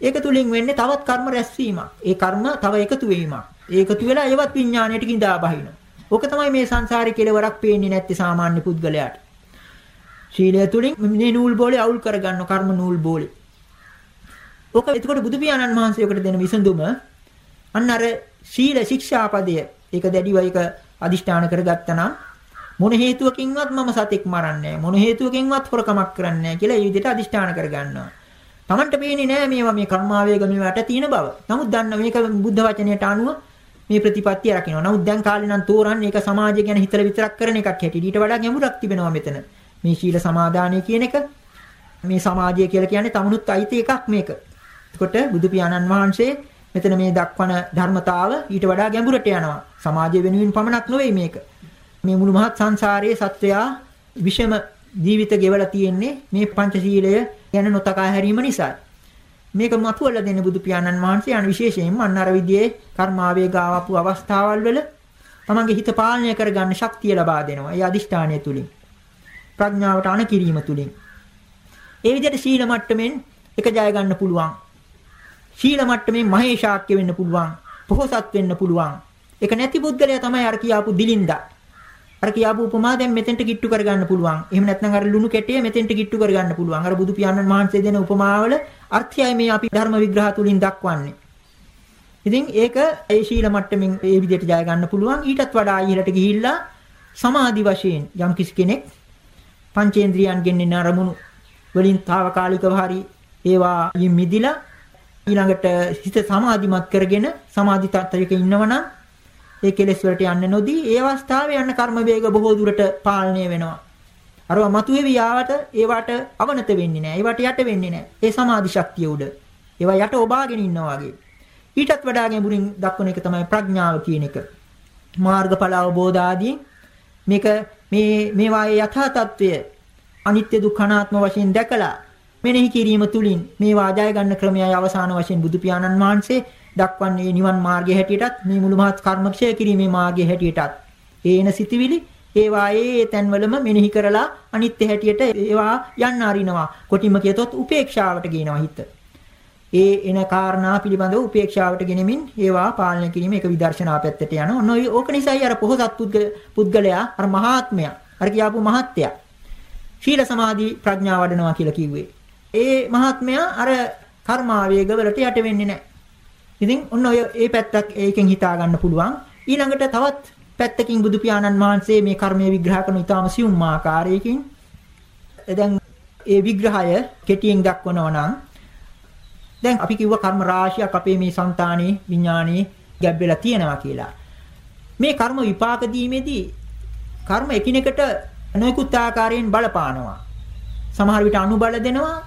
ඒක තුලින් වෙන්නේ තවත් කර්ම රැස්වීමක්. ඒ කර්ම තව එකතු වීමක්. ඒ එකතු වෙලා ඒවත් විඥාණයට කිඳා බහිනවා. ඕක තමයි මේ සංසාරේ කෙලවරක් පේන්නේ නැත්තේ සාමාන්‍ය පුද්ගලයාට. ශීලය තුලින් මේ නූල් බෝලේ අවුල් කරගන්න කර්ම නූල් බෝලේ. ඕක එතකොට බුදු පියාණන් වහන්සේකට දෙන විසඳුම අන්න අර ශීල ශික්ෂාපදය ඒක දැඩිව ඒක අදිෂ්ඨාන කරගත්තා නම් මොන හේතුවකින්වත් මම සතෙක් මරන්නේ මොන හේතුවකින්වත් හොරකමක් කරන්නේ කියලා ඒ විදිහට අදිෂ්ඨාන කරගන්නවා. Tamanට පේන්නේ නෑ මේවා මේ කර්මාවේග මේවට තියෙන බව. නමුත් දන්න මේක බුද්ධ වචනයට අනුව මේ ප්‍රතිපත්තිය රකින්නවා. නමුත් දැන් කාලේ නම් තෝරන්නේ ඒක සමාජය ගැන හිතලා විතරක් කරන එකක් හැටියට. ඊට වඩා ගැඹුරක් තිබෙනවා මෙතන. මේ ශීල සමාදානය කියන එක මේ සමාජය කියලා කියන්නේ තමනුත් අයිති එකක් මේක. එතකොට බුදු පියාණන් වහන්සේ මෙතන මේ දක්වන ධර්මතාව ඊට වඩා ගැඹුරට යනවා. සමාජය වෙනුවෙන් පමණක් නෙවෙයි මේක. මේ මුළු මහත් සංසාරයේ සත්වයා විෂම ජීවිත ගෙවලා තියෙන්නේ මේ පංචශීලය ගැන නොතකා හැරීම නිසා. මේක මතුවලා දෙන්නේ බුදු පියාණන් වහන්සේ අන විශේෂයෙන්ම අන්න අර විදිහේ කර්මාවේග ආවපු අවස්ථාවල් වල තමන්ගේ හිත පාලනය කරගන්න ශක්තිය ලබා දෙනවා. ඒ අදිෂ්ඨානය තුලින්. ප්‍රඥාවට අණ කිරීම තුලින්. ඒ විදිහට සීල මට්ටමින් එක ජය ගන්න පුළුවන්. සීල මට්ටමින් මහේශාක්‍ය වෙන්න පුළුවන්. පොහොසත් වෙන්න පුළුවන්. ඒක නැති පුද්ගලයා තමයි අර කියාපු දිලින්දා. අර කියාපු උපමා දැන් මෙතෙන්ට කිට්ටු කරගන්න පුළුවන්. එහෙම නැත්නම් අර ලුණු කැටය මෙතෙන්ට කිට්ටු කරගන්න පුළුවන්. අර බුදු පියාණන් වහන්සේ දෙන උපමාවල අර්ථයයි මේ අපි ධර්ම විග්‍රහ තුලින් දක්වන්නේ. ඉතින් ඒක ඒ ශීල මට්ටමින් ඒ විදිහට ජය ගන්න පුළුවන්. ඊටත් වඩා ඉහළට ගිහිල්ලා සමාධි වශයෙන් යම් කිසි කෙනෙක් පංචේන්ද්‍රියන්ගෙන් එන අරමුණු වලින් తాවකාලිකව හරි ඒවා මිදිලා ඊළඟට හිත සමාධිමත් කරගෙන සමාධි තත්ත්වයක ඉන්නවනම් ඒ කෙලෙස් වලට යන්නේ නොදී ඒ අවස්ථාවේ යන කර්ම වේග බොහෝ දුරට පාලනය වෙනවා. අරව මතුවේවි ආවට ඒවට අවනත වෙන්නේ නැහැ. ඒවට යට වෙන්නේ නැහැ. ඒ සමාධි ශක්තිය උඩ. ඒවා යට ඔබාගෙන ඉන්නවා වගේ. ඊටත් වඩා ගැඹුරින් දක්වන එක තමයි ප්‍රඥාව කියන එක. මාර්ගඵල අවබෝධ ආදී මේක මේ මේවායේ යථා තත්වය අනිත්‍ය දුක්ඛ අනාත්ම වශයෙන් දැකලා මෙනෙහි කිරීම තුලින් මේවා ජය ගන්න ක්‍රමයයි අවසාන වශයෙන් බුදු පියාණන් වහන්සේ දක්වන්නේ නිවන් මාර්ගය හැටියටත් මේ මුළු මහත් කර්මක්ෂය කිරීමේ මාර්ගය හැටියටත් ඒන සිටිවිලි ඒවා ඒ තැන්වලම මෙනෙහි කරලා අනිත්‍ය හැටියට ඒවා යන්න අරිනවා කොටිම කියතොත් උපේක්ෂාවට ගේනවා හිත. ඒ එන කාරණා පිළිබඳව උපේක්ෂාවට ගෙනෙමින් ඒවා පාලනය කිරීම එක විදර්ශනා පැත්තට යනවා. ඔන්න ඕක නිසායි අර පොහොසත් පුද්ගලයා අර මහාත්මයා අර කියාපු මහත්ය. ශීල සමාධි ප්‍රඥා වඩනවා කියලා කිව්වේ. ඒ මහත්මයා අර කර්මාවේග වලට යට වෙන්නේ නැහැ. ඉතින් ඔන්න ඔය ඒ පැත්තක් ඒකෙන් හිතා ගන්න පුළුවන්. ඊළඟට තවත් පැත්තකින් බුදු පියාණන් වහන්සේ මේ කර්මය විග්‍රහ කරන ඊටාම සියුම් ආකාරයකින් දැන් ඒ විග්‍රහය කෙටියෙන් දක්වනවා නම් දැන් අපි කිව්ව කර්ම රාශියක් අපේ මේ సంతානේ විඥානේ ගැබ්බෙලා තියෙනවා කියලා. මේ කර්ම විපාක දීමේදී කර්ම එකිනෙකට නොයෙකුත් ආකාරයෙන් බලපානවා. සමහර විට අනුබල දෙනවා.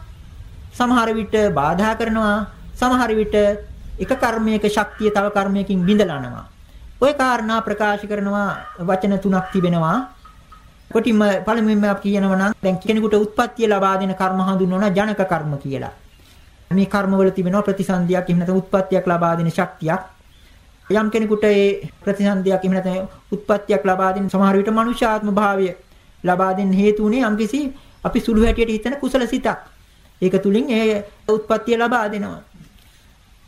සමහර විට බාධා කරනවා. සමහර විට එක කර්මයක ශක්තිය තව කර්මයකින් බිඳලනවා. ওই කාරණා ප්‍රකාශ කරනවා වචන තුනක් තිබෙනවා. කොටිම පළමුවෙන්ම අපි කියනවා නම් දැන් කෙනෙකුට උත්පත්තිය ලබා දෙන කර්ම හඳුන්වනවා ජනක කර්ම කියලා. මේ කර්මවල තිබෙනවා ප්‍රතිසන්දියක් එහෙම නැත්නම් උත්පත්තියක් ලබා දෙන ශක්තියක්. යම් කෙනෙකුට ඒ ප්‍රතිසන්දියක් එහෙම නැත්නම් උත්පත්තියක් ලබා දෙන සමහර විට මනුෂ්‍යාත්ම භාවය ලබා දෙන්න හේතු උනේ යම්කිසි අපි සුළු හැටියට හිතන කුසල සිතක්. ඒක තුලින් ඒ උත්පත්තිය ලබා දෙනවා.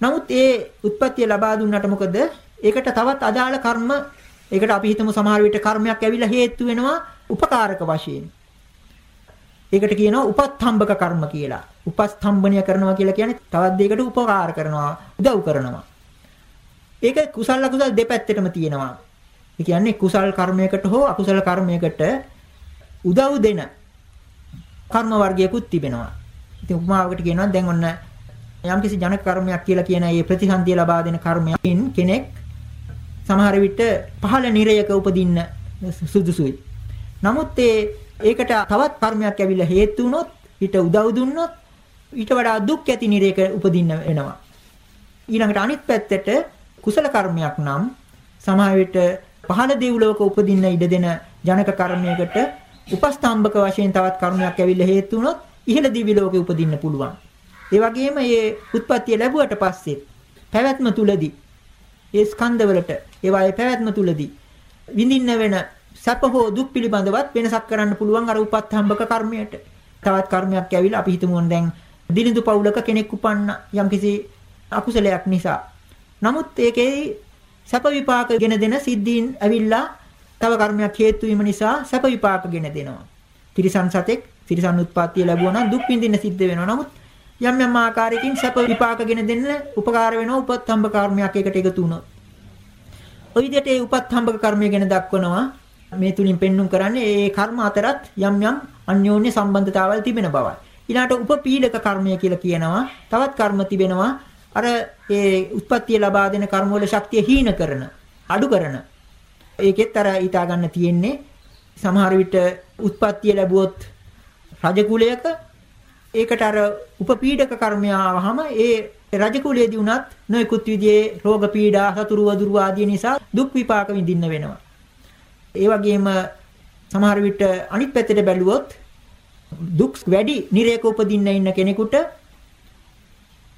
නමුත් ඒ උත්පත්තිය ලබා දුන්නට මොකද? ඒකට තවත් අදාළ කර්ම ඒකට අපි හිතමු සමහර විට කර්මයක් ඇවිල්ලා හේතු වෙනවා උපකාරක වශයෙන්. ඒකට කියනවා උපස්තම්භක කර්ම කියලා. උපස්තම්භණය කරනවා කියලා කියන්නේ තවත් දෙයකට උපකාර කරනවා, උදව් කරනවා. ඒක කුසල අකුසල දෙපැත්තටම තියෙනවා. ඒ කියන්නේ කුසල් කර්මයකට හෝ අකුසල කර්මයකට උදව් දෙන කර්ම වර්ගයකුත් තිබෙනවා. ඉතින් උපමාවකට කියනවා දැන් ඔන්න යම්කිසි ජනක කර්මයක් කියලා කියන මේ ප්‍රතිසන්දිය ලබා දෙන කර්මයෙන් කෙනෙක් සමහර විට පහළ නිරයක උපදින්න සුදුසුයි. නමුත් ඒකට තවත් කර්මයක් ඇවිල්ලා හේතු වුණොත් ඊට උදව් දුන්නොත් ඊට වඩා දුක් ඇති නිරේක උපදින්න වෙනවා. ඊළඟට අනිත් පැත්තට කුසල කර්මයක් නම් සමහර විට පහළ දෙව්ලෝක උපදින්න ඉඩ දෙන ජනක කර්මයකට උපස්තම්භක වශයෙන් තවත් කර්මයක් ඇවිල්ලා හේතු වුණොත් ඉහළ දිවි ලෝකෙ උපදින්න පුළුවන්. ඒ වගේම මේ උත්පත්තිය ලැබුවට පස්සේ පැවැත්ම තුලදී ඒ ස්කන්ධවලට ඒවායේ පැවැත්ම තුලදී විඳින්න වෙන සැප හෝ දුක් පිළිබඳවත් වෙනසක් කරන්න පුළුවන් අර උපත්හම්බක කර්මයට. තවත් කර්මයක් ඇවිල්ලා අපි හිතමු දැන් දිලිඳු පවුලක කෙනෙක් උපන්න යම්කිසි අකුසලයක් නිසා. නමුත් ඒකේ සැප විපාක ගෙන දෙන සිද්ධීන් ඇවිල්ලා තව කර්මයක් හේතු වීම නිසා සැප විපාක ගෙන දෙනවා. තිරිසන් සතෙක් තිරිසන් උත්පත්තිය ලැබුවා නම් දුක් විඳින්න සිද්ධ වෙනවා. නමුත් යම් යම් ආකාරයකින් සැප විපාක ගෙන දෙන්න උපකාර වෙනවා උපත්හම්බ කර්මයක් එකට එකතු වුණොත්. ඔය විදිහට ඒ උපත්හම්බක කර්මය ගැන දක්වනවා මේ තුලින් පෙන්눔 කරන්නේ ඒ කර්ම අතරත් යම් යම් අන්‍යෝන්‍ය සම්බන්ධතාවල් තිබෙන බවයි. ඊළාට උපපීඩක කර්මය කියලා කියනවා. තවත් කර්ම තිබෙනවා. අර ඒ උත්පත්තිය ලබා දෙන කර්ම වල ශක්තිය හීන කරන, අඩු කරන. ඒකෙත් අර ඊටා ගන්න තියෙන්නේ සමහර විට උත්පත්තිය ලැබුවොත් රජ කුලයක ඒකට අර උපපීඩක කර්මය ආවහම ඒ රජ කුලයේදී උනත් නොයෙකුත් විදිහේ රෝග පීඩා සතුරු වදුරු ආදී නිසා දුක් විපාක විඳින්න වෙනවා. ඒ වගේම සමහර විට අනිත් පැත්තට බැලුවොත් දුක් වැඩි නිරේක උපදින්න ඉන්න කෙනෙකුට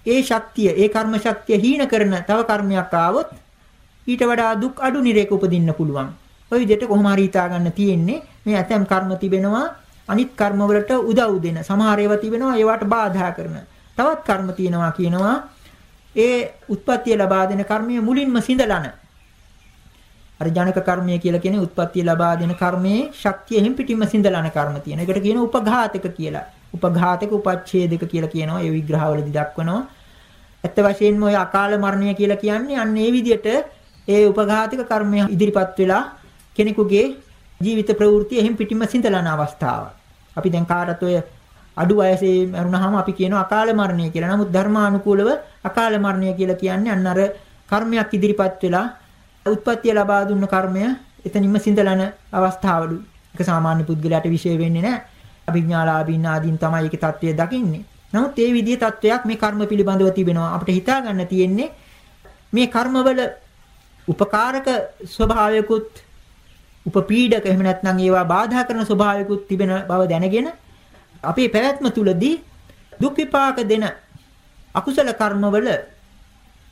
ඒ ශක්තිය ඒ කර්ම ශක්තිය හීන කරන තව කර්මයක් ආවොත් ඊට වඩා දුක් අඩු නිරේක උපදින්න පුළුවන්. ওই විදිහට කොහොම හරි හිතා ගන්න තියෙන්නේ මේ ඇතම් කර්ම තිබෙනවා අනිත් කර්ම වලට උදව් දෙන. සමහර ඒවා තිබෙනවා ඒවට බාධා කරන. තවත් කර්ම තියෙනවා කියනවා ඒ උත්පත්තිය ලබා දෙන කර්මය මුලින්ම සිඳලන අර ජනක කර්මය කියලා කියන්නේ උත්පත්ති ලබා දෙන කර්මයේ ශක්තිය හිම් පිටින්ම සිඳලන කර්ම තියෙන. ඒකට කියනවා උපඝාතක කියලා. උපඝාතක උපච්ඡේදක කියලා කියනවා. ඒ විග්‍රහවලදී දක්වනවා. ඇත්ත වශයෙන්ම ඔය අකාල මරණය කියලා කියන්නේ අන්න ඒ විදිහට ඒ උපඝාතක කර්මය ඉදිරිපත් වෙලා කෙනෙකුගේ ජීවිත ප්‍රවෘත්ති එහෙම් පිටින්ම සිඳලන අවස්ථාව. අපි දැන් කාටත් ඔය අඩු වයසේ මරුණාම අපි කියනවා අකාල මරණය කියලා. නමුත් ධර්මානුකූලව අකාල මරණය කියලා කියන්නේ අන්න අර කර්මයක් ඉදිරිපත් වෙලා උත්පත්තිය ලබා දුන්න කර්මය එතනින්ම සිඳලන අවස්ථාවලු. ඒක සාමාන්‍ය පුද්ගලයාට විශේෂ වෙන්නේ නැහැ. අභිඥාලාභීන් ආදීන් තමයි ඒකේ தත්වය දකින්නේ. නමුත් ඒ විදිහේ தත්වයක් මේ කර්ම පිළිබඳව තිබෙනවා. අපිට හිතා ගන්න තියෙන්නේ මේ කර්මවල උපකාරක ස්වභාවයකුත් උපපීඩක එහෙම නැත්නම් ඒවා බාධා කරන ස්වභාවයකුත් තිබෙන බව දැනගෙන අපේ පැවැත්ම තුලදී දුක් විපාක දෙන අකුසල කර්මවල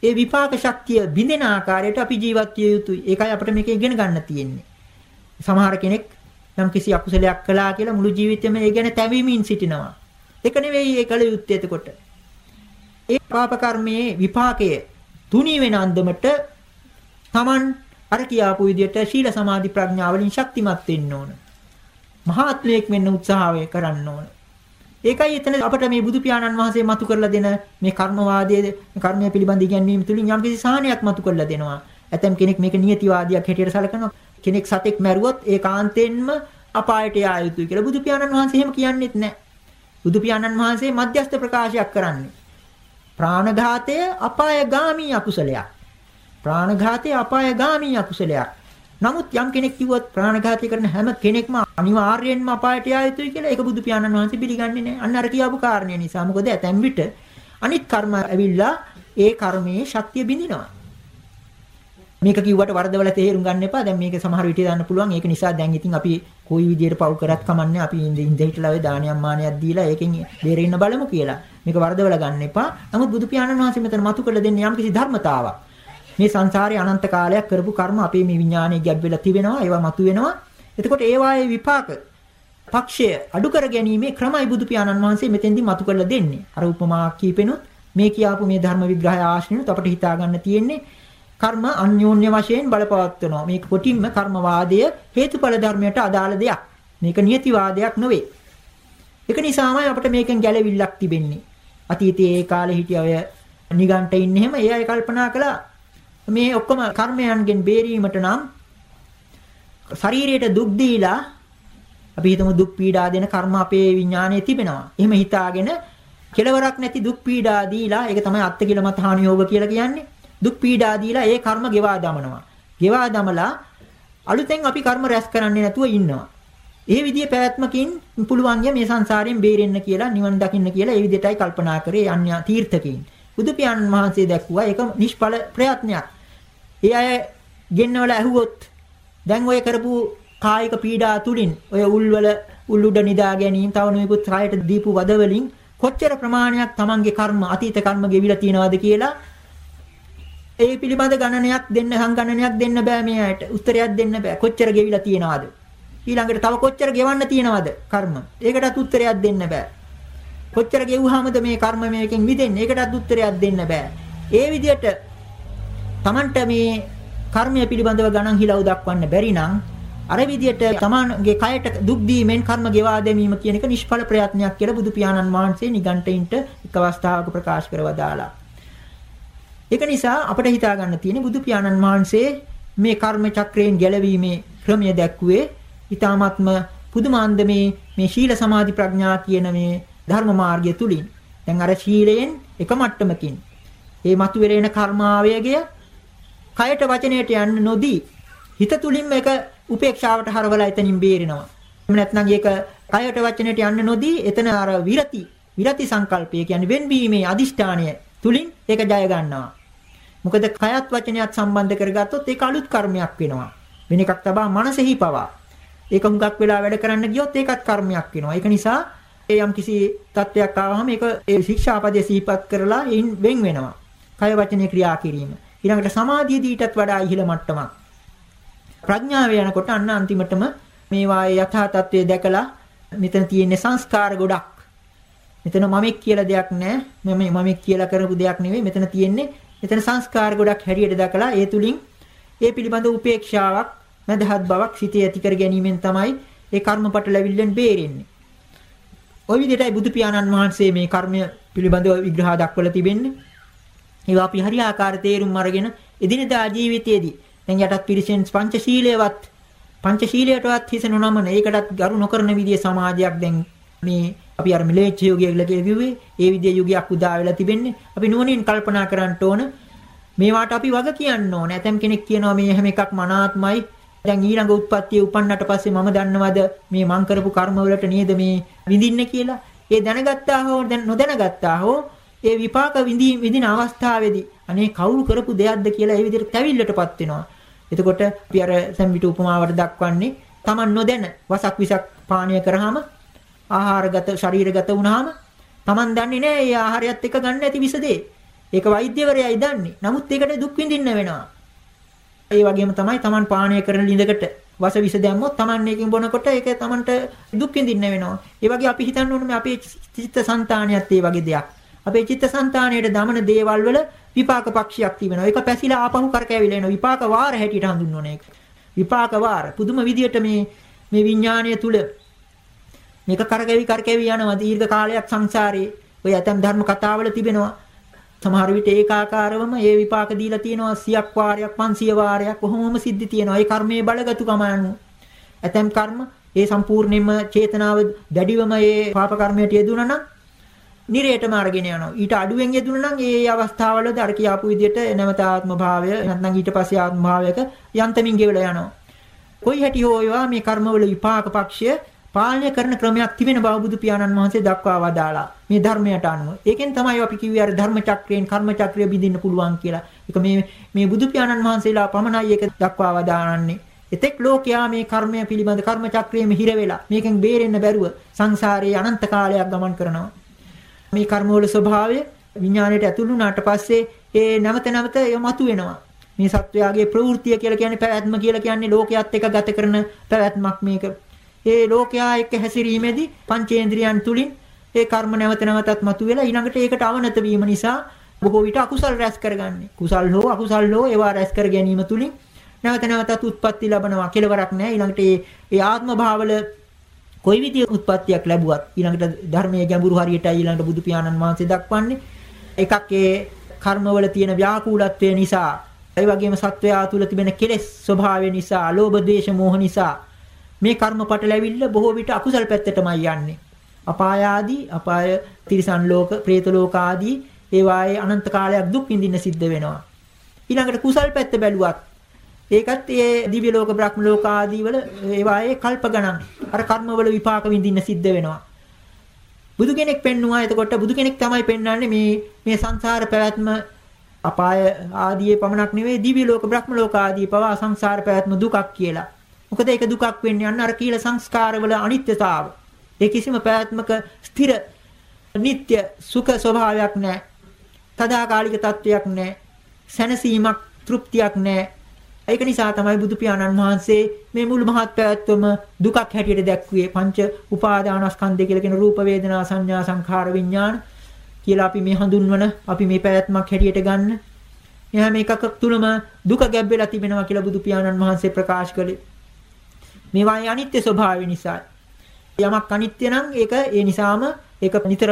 ඒ විපාක ශක්තිය බිඳෙන ආකාරයට අපි ජීවත් විය යුතුයි. ඒකයි අපිට මේක ඉගෙන ගන්න තියෙන්නේ. සමහර කෙනෙක් යම් කිසි අකුසලයක් කළා කියලා මුළු ජීවිතේම ඒ ගැන තැවීමින් සිටිනවා. ඒක නෙවෙයි ඒ කල යුත්තේ එතකොට. ඒ පාප කර්මයේ විපාකය තුනී වෙන අන්දමට Taman අර කියාපු විදිහට ශීල සමාධි ප්‍රඥා වලින් ශක්තිමත් වෙන්න ඕන. මහාත්මයෙක් වෙන්න උත්සාහය කරන්න ඕන. ඒකයි එතන අපට මේ බුදු පියාණන් වහන්සේ මතු කරලා දෙන මේ කර්මවාදයේ කර්මය පිළිබඳ ඉගැන්වීම තුළින් යම්කිසි සාහනයක් මතු කරලා දෙනවා. ඇතම් කෙනෙක් මේක නියතිවාදියක් හැටියට සලකනවා. කෙනෙක් සතෙක් මැරුවොත් ඒ කාන්තෙන්ම අපායට යා යුතුයි කියලා බුදු පියාණන් වහන්සේ එහෙම කියන්නේත් නැහැ. බුදු පියාණන් වහන්සේ මධ්‍යස්ථ ප්‍රකාශයක් කරන්නේ. ප්‍රාණඝාතය අපායගාමී අකුසලයක්. ප්‍රාණඝාතය අපායගාමී අකුසලයක්. නමුත් යම් කෙනෙක් කිව්වොත් ප්‍රාණඝාතය කරන හැම කෙනෙක්ම අනිවාර්යයෙන්ම අපායට යා යුතුයි කියලා ඒක බුදු පියාණන් වහන්සේ පිළිගන්නේ නැහැ. අන්න අර කියාපු කාරණේ නිසා. මොකද ඇතැම් විට අනිත් කර්ම ඇවිල්ලා ඒ කර්මයේ ශක්තිය බිඳිනවා. මේක කිව්වට වරදවල තේරුම් ගන්න එපා. දැන් මේක සමහර විට දාන්න පුළුවන්. ඒක නිසා දැන් ඉතින් අපි කොයි විදියට පව් කරත් කමන්නේ අපි ඉඳ හිටලා ඔය දානියක් මානයක් දීලා ඒකෙන් බේරෙන්න බලමු කියලා. මේක වරදවල ගන්න එපා. නමුත් බුදු පියාණන් වහන්සේ මෙතන මතු කළ දෙන්නේ යම්කිසි ධර්මතාවක්. මේ සංසාරේ අනන්ත කාලයක් කරපු කර්ම අපේ මේ විඥානයේ ගැබ් වෙලා තිබෙනවා. ඒවා මතු වෙනවා. එතකොට ඒවායේ විපාක පක්ෂය අඩු කර ගැනීමේ ක්‍රමයි බුදු පියාණන් වහන්සේ මෙතෙන්දි මතු කරලා දෙන්නේ. අර උපමාවක් කීපෙනුත් මේ කියාපු මේ ධර්ම විග්‍රහය ආශ්‍රිතව අපිට හිතා ගන්න තියෙන්නේ කර්ම අන්‍යෝන්‍ය වශයෙන් බලපවත්වනවා. මේක කොටින්ම කර්මවාදය හේතුඵල ධර්මයට අදාළ දෙයක්. මේක නියතිවාදයක් නෙවෙයි. ඒක නිසාමයි අපිට මේකෙන් ගැළවිල්ලක් තිබෙන්නේ. අතීතයේ ඒ කාලේ හිටිය අය නිගන්ට ඉන්නේ එහෙම ඒ අය කල්පනා කළා මේ ඔක්කොම කර්මයන්ගෙන් බේරීමට නම් ශරීරයට දුක් දීලා අපි හිතමු දුක් පීඩා දෙන කර්ම අපේ විඥානයේ තිබෙනවා. එහෙම හිතාගෙන කෙලවරක් නැති දුක් පීඩා දීලා ඒක තමයි අත්ති කිලමත් හානි යෝග කියලා කියන්නේ. දුක් පීඩා දීලා ඒ කර්ම ගෙවා දමනවා. ගෙවා දමලා අලුතෙන් අපි කර්ම රැස් කරන්නේ නැතුව ඉන්නවා. ඒ විදිහේ පැවැත්මකින් පුළුවන් මේ සංසාරයෙන් බේරෙන්න කියලා නිවන් දකින්න කියලා ඒ විදිහටයි කල්පනා කරේ අන්‍ය තීර්ථකීන්. බුදු පියාණන් වහන්සේ දැක්ුවා ඒක නිෂ්ඵල ප්‍රයත්නයක්. ඒ අය ගෙන්නවල ඇහුවොත් දැන් ඔය කරපු කායික පීඩා තුලින් ඔය උල්වල උල්ුඩ නිදා ගැනීම තව නොයෙකුත් කායට දීපු වද වලින් කොච්චර ප්‍රමාණයක් Tamange කර්ම අතීත කර්ම ගෙවිලා තියෙනවද කියලා ඒ පිළිබඳ ගණනයක් දෙන්න සංගණනයක් දෙන්න බෑ මේ අයට. උත්තරයක් දෙන්න බෑ. කොච්චර ගෙවිලා තියෙනවද? ඊළඟට තව කොච්චර ගෙවන්න තියෙනවද කර්ම? ඒකටත් උත්තරයක් දෙන්න බෑ. කොච්චර ගෙවුවාමද මේ කර්ම මේකෙන් මිදෙන්නේ? ඒකටත් උත්තරයක් දෙන්න බෑ. ඒ විදිහට Tamanට මේ කර්මය පිළිබඳව ගණන් හිලව් දක්වන්න බැරි නම් අර විදිහට තමන්ගේ කයට දුක් දීමෙන් කර්ම ගෙවා දැමීම කියන එක නිෂ්ඵල ප්‍රයත්නයක් කියලා බුදු පියාණන් වහන්සේ නිගණ්ඨයින්ට එක් අවස්ථාවක ප්‍රකාශ කරවදාලා. ඒක නිසා අපිට හිතා ගන්න තියෙන්නේ බුදු පියාණන් වහන්සේ මේ කර්ම චක්‍රයෙන් ගැලවීමේ ක්‍රමය දැක්ුවේ ඊ타ත්ම පුදුමාන්දමේ මේ ශීල සමාධි ප්‍රඥා කියන මේ ධර්ම මාර්ගය තුලින්. දැන් අර ශීලයෙන් එක මට්ටමකින් මේ මතුවෙරෙන කර්මාවයගය කයට වචනයට යන්න නොදී හිත තුලින්ම එක උපේක්ෂාවට හරවලා එතනින් බේරෙනවා. එහෙම නැත්නම් ඒක කයට වචනයට යන්න නොදී එතන අර විරති විරති සංකල්පය කියන්නේ වෙන්වීමේ අදිෂ්ඨානය තුලින් ඒක ජය ගන්නවා. මොකද කයත් වචනයත් සම්බන්ධ කරගත්තොත් ඒක අලුත් කර්මයක් වෙනවා. වෙන එකක් තබා මනසෙහි පවා. ඒක හුඟක් වෙලා වැඩ කරන්න ගියොත් ඒකත් කර්මයක් වෙනවා. ඒක නිසා ඒ යම් කිසි තත්වයක් ආවම ඒක ඒ ශික්ෂාපදයේ සිහිපත් කරලා එයින් වෙන් වෙනවා. කය වචනේ ක්‍රියා කිරීම. ඊළඟට සමාධියදී ඊටත් වඩා ඉහළ මට්ටමක්. ප්‍රඥාව යනකොට අන්න අන්තිමටම මේවායේ යථා තත්වය දැකලා මෙතන තියෙන සංස්කාර ගොඩක් මෙතන මමෙක් කියලා දෙයක් නැහැ. මම මමෙක් කියලා කරපු දෙයක් නෙවෙයි. මෙතන තියෙන්නේ මෙතන සංස්කාර ගොඩක් හැටියට දැකලා ඒ තුලින් ඒ පිළිබඳ උපේක්ෂාවක්, මදහත් බවක් සිටේ ඇති කර ගැනීමෙන් තමයි ඒ කර්මපට ලැබිල්ලෙන් බේරෙන්නේ. ওই විදිහටයි බුදු පියාණන් වහන්සේ මේ කර්මය පිළිබඳව විග්‍රහ දක්වලා තිබෙන්නේ. ඒවා අපි හරියාකාර තේරුම් අරගෙන එදිනදා ජීවිතයේදී දැන් යටත් පිරිසෙන් පංචශීලයේවත් පංචශීලයටවත් හිස නොනමන ඒකටත් ගරු නොකරන විදිය සමාජයක් දැන් මේ අපි අර මිලේච්ඡ යුගය කියලා කිව්වේ ඒ විදිහේ යුගයක් උදා වෙලා තිබෙන්නේ. අපි නුවණින් කල්පනා කරන්න ඕන. මේවාට අපි වග කියන්න ඕන. ඇතම් කෙනෙක් කියනවා මේ හැම එකක් මනාත්මයි. දැන් ඊළඟ උත්පත්තිය උපන්නට පස්සේ මම දන්නවද මේ මං කරපු කර්ම වලට නේද මේ විඳින්නේ කියලා. ඒ දැනගත්තා හෝ දැන් නොදැනගත්තා හෝ ඒ විපාක විඳි විඳින අවස්ථාවේදී අනේ කවුරු කරපු දෙයක්ද කියලා ඒ විදිහට තැවිල්ලටපත් වෙනවා. එතකොට අපි අර සම්විත උපමාවට දක්වන්නේ Taman නොදැන වසක් විසක් පානීය කරාම ආහාරගත ශරීරගත වුණාම Taman දන්නේ නැහැ ඒ ආහාරයත් එක්ක ගන්න ඇති විස දෙය. ඒක වෛද්‍යවරයයි දන්නේ. නමුත් ඒකට දුක් විඳින්න වෙනවා. ඒ වගේම තමයි Taman පානය කරන ළිඳකට වස විස දැම්මොත් Taman එකකින් බොනකොට ඒක Tamanට දුක් විඳින්න වෙනවා. ඒ වගේ අපි හිතන්න ඕනේ මේ අපේ චිත්ත සංතානියත් ඒ වගේ දෙයක්. අපේ චිත්ත සංතානයේ දමන දේවල් වල විපාක පක්ෂයක් තිබෙනවා. ඒක පැසිලා ආපහු කරකැවිලා එනවා. විපාක වාර හැටියට හඳුන්වන එක. විපාක වාර පුදුම විදියට මේ මේ විඥාණය තුල මේක කරකැවි කරකැවි යනවා දීර්ඝ කාලයක් සංසාරේ. ඔය ඇතම් ධර්ම කතාවල තිබෙනවා. සමහර විට ඒකාකාරවම ඒ විපාක දීලා තියෙනවා 100ක් වාරයක් 500 වාරයක් කොහොමම සිද්ධ තියෙනවා. ඒ කර්මයේ බලගතුකම අනුව. ඇතැම් කර්ම ඒ සම්පූර්ණයෙන්ම චේතනාව දැඩිවම ඒ පාප කර්මයට යෙදුණා නම් නිරේටම අරගෙන යනවා. ඊට අඩුවෙන් යෙදුණා නම් ඒ අවස්ථාවවලදී අර කියාපු විදිහට නැවත ආත්ම භාවය නැත්නම් ඊට පස්සේ ආත්ම භාවයක යන්තමින් ගෙවලා යනවා. කොයි හැටි හෝ ඒවා මේ කර්මවල විපාක පක්ෂය පාලනය කරන ක්‍රමයක් තිබෙන බව බුදු පියාණන් වහන්සේ දක්වා වදාලා මේ ධර්මයට අනුව. ඒකෙන් තමයි අපි කිව්වේ අර ධර්ම චක්‍රයෙන් කර්ම චක්‍රය බිඳින්න පුළුවන් කියලා. ඒක මේ මේ බුදු පියාණන් වහන්සේලා පමණයි ඒක දක්වා වදාරන්නේ. එතෙක් ලෝකයා මේ කර්මය පිළිබඳ කර්ම චක්‍රයේම හිර වෙලා මේකෙන් බේරෙන්න බැරුව සංසාරයේ අනන්ත කාලයක් ගමන් කරනවා. මේ කර්මවල ස්වභාවය විඥාණයට ඇතුළු වුණාට පස්සේ ඒ නැවත නැවත ඒ මතුවෙනවා. මේ සත්වයාගේ ප්‍රවෘත්තිය කියලා කියන්නේ පැවැත්ම කියලා කියන්නේ ලෝකයේත් එක ගත කරන පැවැත්මක් මේක. ඒ ලෝකයා එක්ක හැසිරීමේදී පංචේන්ද්‍රියන් තුලින් ඒ කර්ම නැවත නැවතත් මතුවෙලා ඊළඟට ඒකට අවනත වීම නිසා බොහෝ විට අකුසල් රැස් කරගන්නේ. කුසල් හෝ අකුසල් හෝ ඒවා රැස් කර ගැනීම තුලින් නැවත නැවතත් උත්පත්ති ලබනවා. කෙලවරක් නැහැ. ඊළඟට ඒ ආත්ම භාවල කොයි විදිහේ උත්පත්තියක් ලැබුවත් ඊළඟට ධර්මයේ ගැඹුරු හරියටයි ඊළඟට බුදු පියාණන් වහන්සේ දක්වන්නේ. එකක් ඒ කර්මවල තියෙන ව්‍යාකූලත්වය නිසා ඒ වගේම සත්වයා තුල තිබෙන කෙලෙස් ස්වභාවය නිසා, ලෝභ, ද්වේෂ, මෝහ නිසා මේ කර්මපට ලැබිල්ල බොහෝ විට අකුසල් පැත්තටමයි යන්නේ. අපාය ආදී, අපාය, තිරිසන් ලෝක, പ്രേත ලෝක ආදී ඒවායේ අනන්ත කාලයක් දුක් විඳින්න සිද්ධ වෙනවා. ඊළඟට කුසල් පැත්ත බැලුවත් ඒකත් ඒ දිව්‍ය ලෝක, බ්‍රහ්ම ලෝක ආදී වල ඒවායේ කල්ප ගණන් අර කර්මවල විපාක විඳින්න සිද්ධ වෙනවා. බුදු කෙනෙක් පෙන්නුවා එතකොට බුදු කෙනෙක් තමයි පෙන්වන්නේ මේ මේ සංසාර පැවැත්ම අපාය ආදී පමණක් නෙවෙයි දිව්‍ය ලෝක බ්‍රහ්ම ලෝක ආදී පවා සංසාර පැවැත්ම දුකක් කියලා. මොකද ඒක දුකක් වෙන්නේ අන්න අර කීල සංස්කාරවල අනිත්‍යතාව. ඒ කිසිම පැවැත්මක ස්ථිර නিত্য සුඛ ස්වභාවයක් නැහැ. තදාකාලික තත්වයක් නැහැ. සැනසීමක් තෘප්තියක් නැහැ. ඒක නිසා තමයි බුදු පියාණන් වහන්සේ මේ මුළු මහත් පැවැත්වම දුකක් හැටියට දැක්ුවේ පංච උපාදානස්කන්ධය කියලා කියන රූප වේදනා සංඥා සංඛාර විඥාන කියලා අපි මේ හඳුන්වන අපි මේ පැවැත්මක් හැටියට ගන්න. එහා මේකක තුලම දුක ගැබ් වෙලා තිබෙනවා කියලා බුදු පියාණන් වහන්සේ ප්‍රකාශ කළේ. මේවායේ අනිත්‍ය ස්වභාවය නිසා. යමක් අනිත්‍ය නම් ඒක ඒ නිසාම ඒක නිතර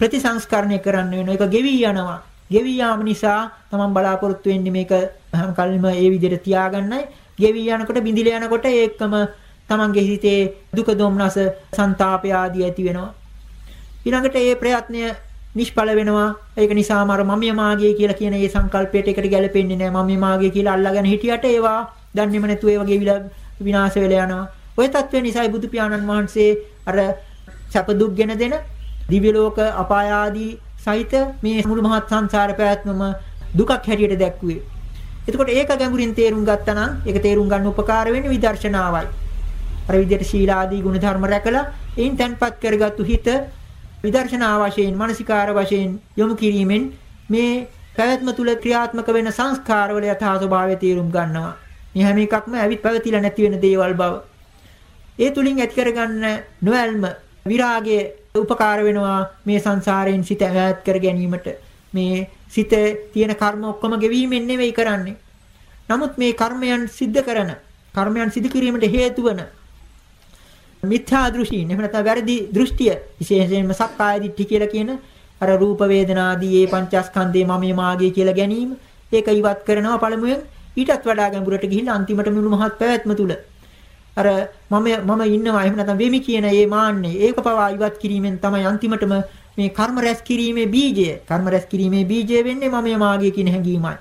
ප්‍රතිසංස්කරණය කරන්න වෙනවා. ඒක ගෙවි යනවා. ගෙවි යාම නිසා තමන් බලාපොරොත්තු වෙන්නේ මේක හැම කල්ලිම ඒ විදිහට තියාගන්නයි. ගෙවි යනකොට බිඳිල යනකොට ඒකම තමන්ගේ හිතේ දුක දොම්නස ਸੰతాපය ආදී ඇති වෙනවා. ඊළඟට ඒ ප්‍රයත්නය නිෂ්ඵල වෙනවා. ඒක නිසාම අර මමිය මාගේ කියලා කියන ඒ සංකල්පයට ඒකට ගැලපෙන්නේ නැහැ මමිය මාගේ කියලා අල්ලාගෙන හිටියට ඒවා දන්නේම නැතුව ඒ වගේ විනාශ වෙලා යනවා. ওই தත්ත්වය නිසායි බුදු පියාණන් වහන්සේ අර සැප දුක් ගෙන දෙන දිව්‍ය ලෝක අපාය ආදී සහිත මේ මුළු මහත් සංසාර පැවැත්මම දුකක් හැටියට දැක්ුවේ. එතකොට ඒක ගැඹුරින් තේරුම් ගත්තා නම් ඒක තේරුම් ගන්න උපකාර වෙන්නේ විදර්ශනාවයි. අර විදිහට ශීලාදී ගුණ ධර්ම රැකලා එයින් තන්පත් කරගත්තු හිත විදර්ශනා වශයෙන් මානසිකාර වශයෙන් යොමු කිරීමෙන් මේ පැවැත්ම තුල ක්‍රියාත්මක වෙන සංස්කාරවල යථා ස්වභාවය තේරුම් ගන්නවා. මේ හැම එකක්ම ඇවිත් පැවතිලා නැති වෙන දේවල් බව. ඒ තුලින් ඇති කරගන්න නොඇල්ම විරාගයේ උපකාර වෙනවා මේ සංසාරයෙන් සිත ඈත් කර ගැනීමට. මේ සිත තියෙන කර්ම ඔක්කොම ගෙවීමෙන් නෙවෙයි කරන්නේ. නමුත් මේ කර්මයන් සිද්ධ කරන කර්මයන් සිදු කිරීමට හේතු වන මිත්‍යා දෘෂ්ටි එහෙම නැත්නම් වැරදි දෘෂ්ටිය විශේෂයෙන්ම සක්කාය දිට්ඨි කියලා කියන අර රූප වේදනාදී මේ පංචස්කන්ධේ මමයේ මාගේ කියලා ගැනීම ඒක ඉවත් කරනවා පළමුවෙන් ඊටත් වඩා ගැඹුරට ගිහිල්ලා අන්තිමට මුළු මහත් පැවැත්ම තුල අර මම මම ඉන්නවා එහෙම නැත්නම් වෙමි කියන මේ මාන්නේ ඒක පවා ඉවත් කිරීමෙන් තමයි අන්තිමටම මේ කර්ම රැස් කිරීමේ බීජය. කර්ම රැස් කිරීමේ බීජය වෙන්නේ මමයේ මාගේ කියන හැඟීමයි.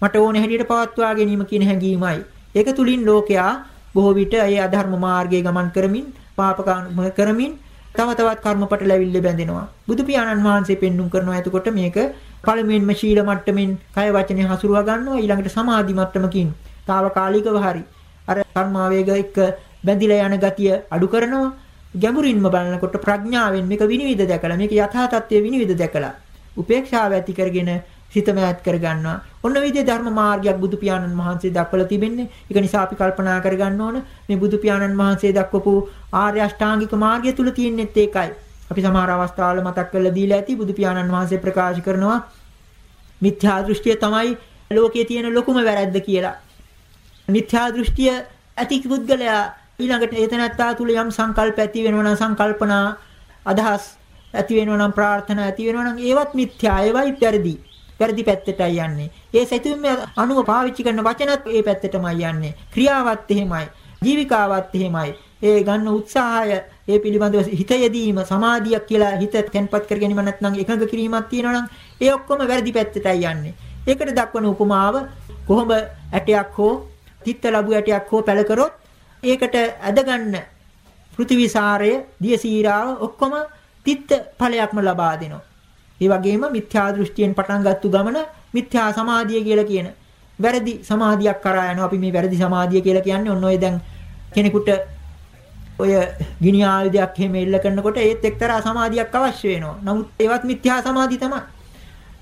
මට ඕන හැටියට පවත්වා ගැනීම කියන හැඟීමයි. ඒක තුලින් ලෝකයා බොහෝ විට ඒ අධර්ම මාර්ගයේ ගමන් කරමින් පාප කරමින් තව තවත් කර්මපට ලැබිල්ල බැඳෙනවා. බුදු පියාණන් වහන්සේ පෙන්눔 කරනවා එතකොට මේක පළමුවෙන්ම ශීල මට්ටමින් කය වචනේ හසුරුවා ගන්නවා ඊළඟට සමාධි මට්ටමකින්. తాවකාලිකව හරි. අර කර්මාවේග එක්ක බැඳිලා යන ගතිය අඩු කරනවා. ගැඹුරින්ම බලනකොට ප්‍රඥාවෙන් මේක විනිවිද දැකලා මේක යථා තත්ත්වය විනිවිද දැකලා උපේක්ෂාව ඇති කරගෙන සිත මෑත් කර ගන්නවා. ඔන්න විදිහේ ධර්ම මාර්ගයක් බුදු පියාණන් වහන්සේ දක්වලා තිබෙන්නේ. ඒක නිසා අපි කල්පනා කරගන්න ඕන මේ බුදු පියාණන් වහන්සේ දක්වපු ආර්ය අෂ්ටාංගික මාර්ගය තුල තියෙනෙත් ඒකයි. අපි සමහර අවස්ථාවල මතක් කරලා දීලා ඇති බුදු පියාණන් වහන්සේ ප්‍රකාශ කරනවා මිත්‍යා දෘෂ්ටිය තමයි ලෝකයේ තියෙන ලොකුම වැරැද්ද කියලා. මිත්‍යා දෘෂ්ටිය ඇති පුද්ගලයා ඊළඟට ඒතනත්තා තුල යම් සංකල්ප ඇති වෙනවා නම් සංකල්පනා අදහස් ඇති වෙනවා නම් ප්‍රාර්ථනා ඇති වෙනවා නම් ඒවත් මිත්‍යා ඒවයි වැරදි. වැරදි පැත්තටයි යන්නේ. ඒ සිතුවිල්ල අනුව පාවිච්චි කරන වචනත් ඒ පැත්තටමයි යන්නේ. ක්‍රියාවත් එහෙමයි. ජීවිකාවත් එහෙමයි. ඒ ගන්න උත්සාහය ඒ පිළිබඳව හිත යෙදීම සමාධියක් කියලා හිත තැන්පත් කර ගැනීම නැත්නම් එකඟ කිරීමක් තියෙනවා නම් ඒ ඔක්කොම වැරදි පැත්තටයි යන්නේ. ඒකට දක්වන උපමාව කොහොම ඇටයක් හෝ තිත්ත ලැබු ඇටයක් හෝ පැල කරොත් ඒකට ඇදගන්න පෘථිවිසාරය දියසීරාව ඔක්කොම තිත්ත ඵලයක්ම ලබා දෙනවා. ඒ වගේම මිත්‍යා දෘෂ්ටියෙන් පටන් ගත්තු ගමන මිත්‍යා සමාධිය කියලා කියන වැරදි සමාධියක් කරා යනවා. අපි මේ වැරදි සමාධිය කියලා කියන්නේ ඔන්න ඔය දැන් කෙනෙකුට ඔය ගිනි ආයුධයක් එහෙම එල්ල කරනකොට ඒත් එක්තරා සමාධියක් අවශ්‍ය වෙනවා. නමුත් ඒවත් මිත්‍යා සමාධි තමයි.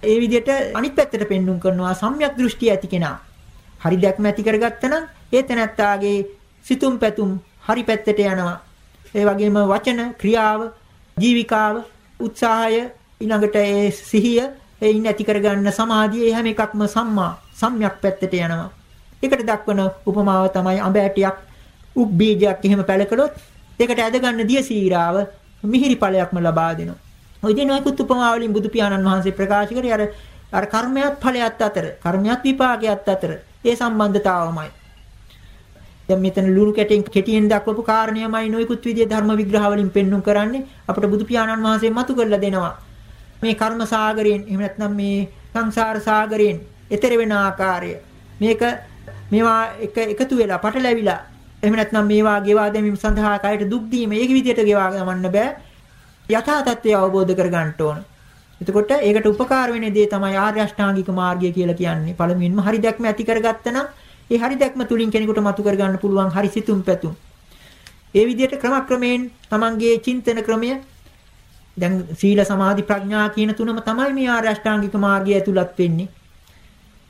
ඒ විදිහට අනිත් පැත්තට පෙන්눔 කරනවා සම්‍යක් දෘෂ්ටිය ඇති කෙනා. හරි දැක්ම ඇති කරගත්තනම් ඒ තැනැත්තාගේ සිතුම් පැතුම් හරි පැත්තට යනවා. ඒ වගේම වචන, ක්‍රියාව, ජීවිකාව, උත්සාහය, ඊළඟට ඒ සිහිය, එයින් ඇති කරගන්න සමාධිය හැම එකක්ම සම්මා සම්‍යක් පැත්තට යනවා. ඒකට දක්වන උපමාව තමයි අඹ ඇටයක් උක් බීජයක් එහෙම පැලකලොත් ඒකට ඇදගන්න දිය සීරාව මිහිරි ඵලයක්ම ලබා දෙනවා. ඔය දින නොයෙකුත් උපමාවලින් බුදු පියාණන් වහන්සේ ප්‍රකාශ කරේ අර අර කර්මයක් ඵලයක් අතර කර්මයක් විපාකයක් අතර ඒ සම්බන්ධතාවමයි. දැන් මෙතන ලුණු කැටෙන් කෙටියෙන් දක්වපු කාරණේමයි නොයෙකුත් විදිහේ ධර්ම විග්‍රහ වලින් පෙන්눔 කරන්නේ අපිට බුදු පියාණන් වහන්සේ මතු කරලා දෙනවා. මේ කර්ම සාගරයෙන් එහෙම නැත්නම් මේ සංසාර සාගරයෙන් එතර වෙන ආකාරය මේක මේවා එක එකතු වෙලා පටලැවිලා එහෙම නැත්නම් මේවා ගෙවා දැමීම සඳහා කයට දුක් දීම ඒක විදිහට ගෙවා ගමන්න බෑ යථා තත්ත්වය අවබෝධ කර ගන්න ඕන. එතකොට ඒකට උපකාර වෙන දේ තමයි ආර්ය අෂ්ටාංගික මාර්ගය කියලා කියන්නේ. පළමුවෙන්ම හරි දැක්ම ඇති කරගත්තනම් ඒ හරි දැක්ම තුලින් කෙනෙකුට මතු කර ගන්න පුළුවන් හරි සිතුම් පැතුම්. ඒ විදිහට ක්‍රමක්‍රමයෙන් තමන්ගේ චින්තන ක්‍රමය දැන් සීල සමාධි ප්‍රඥා කියන තුනම තමයි මේ ආර්ය අෂ්ටාංගික මාර්ගය ඇතුළත් වෙන්නේ.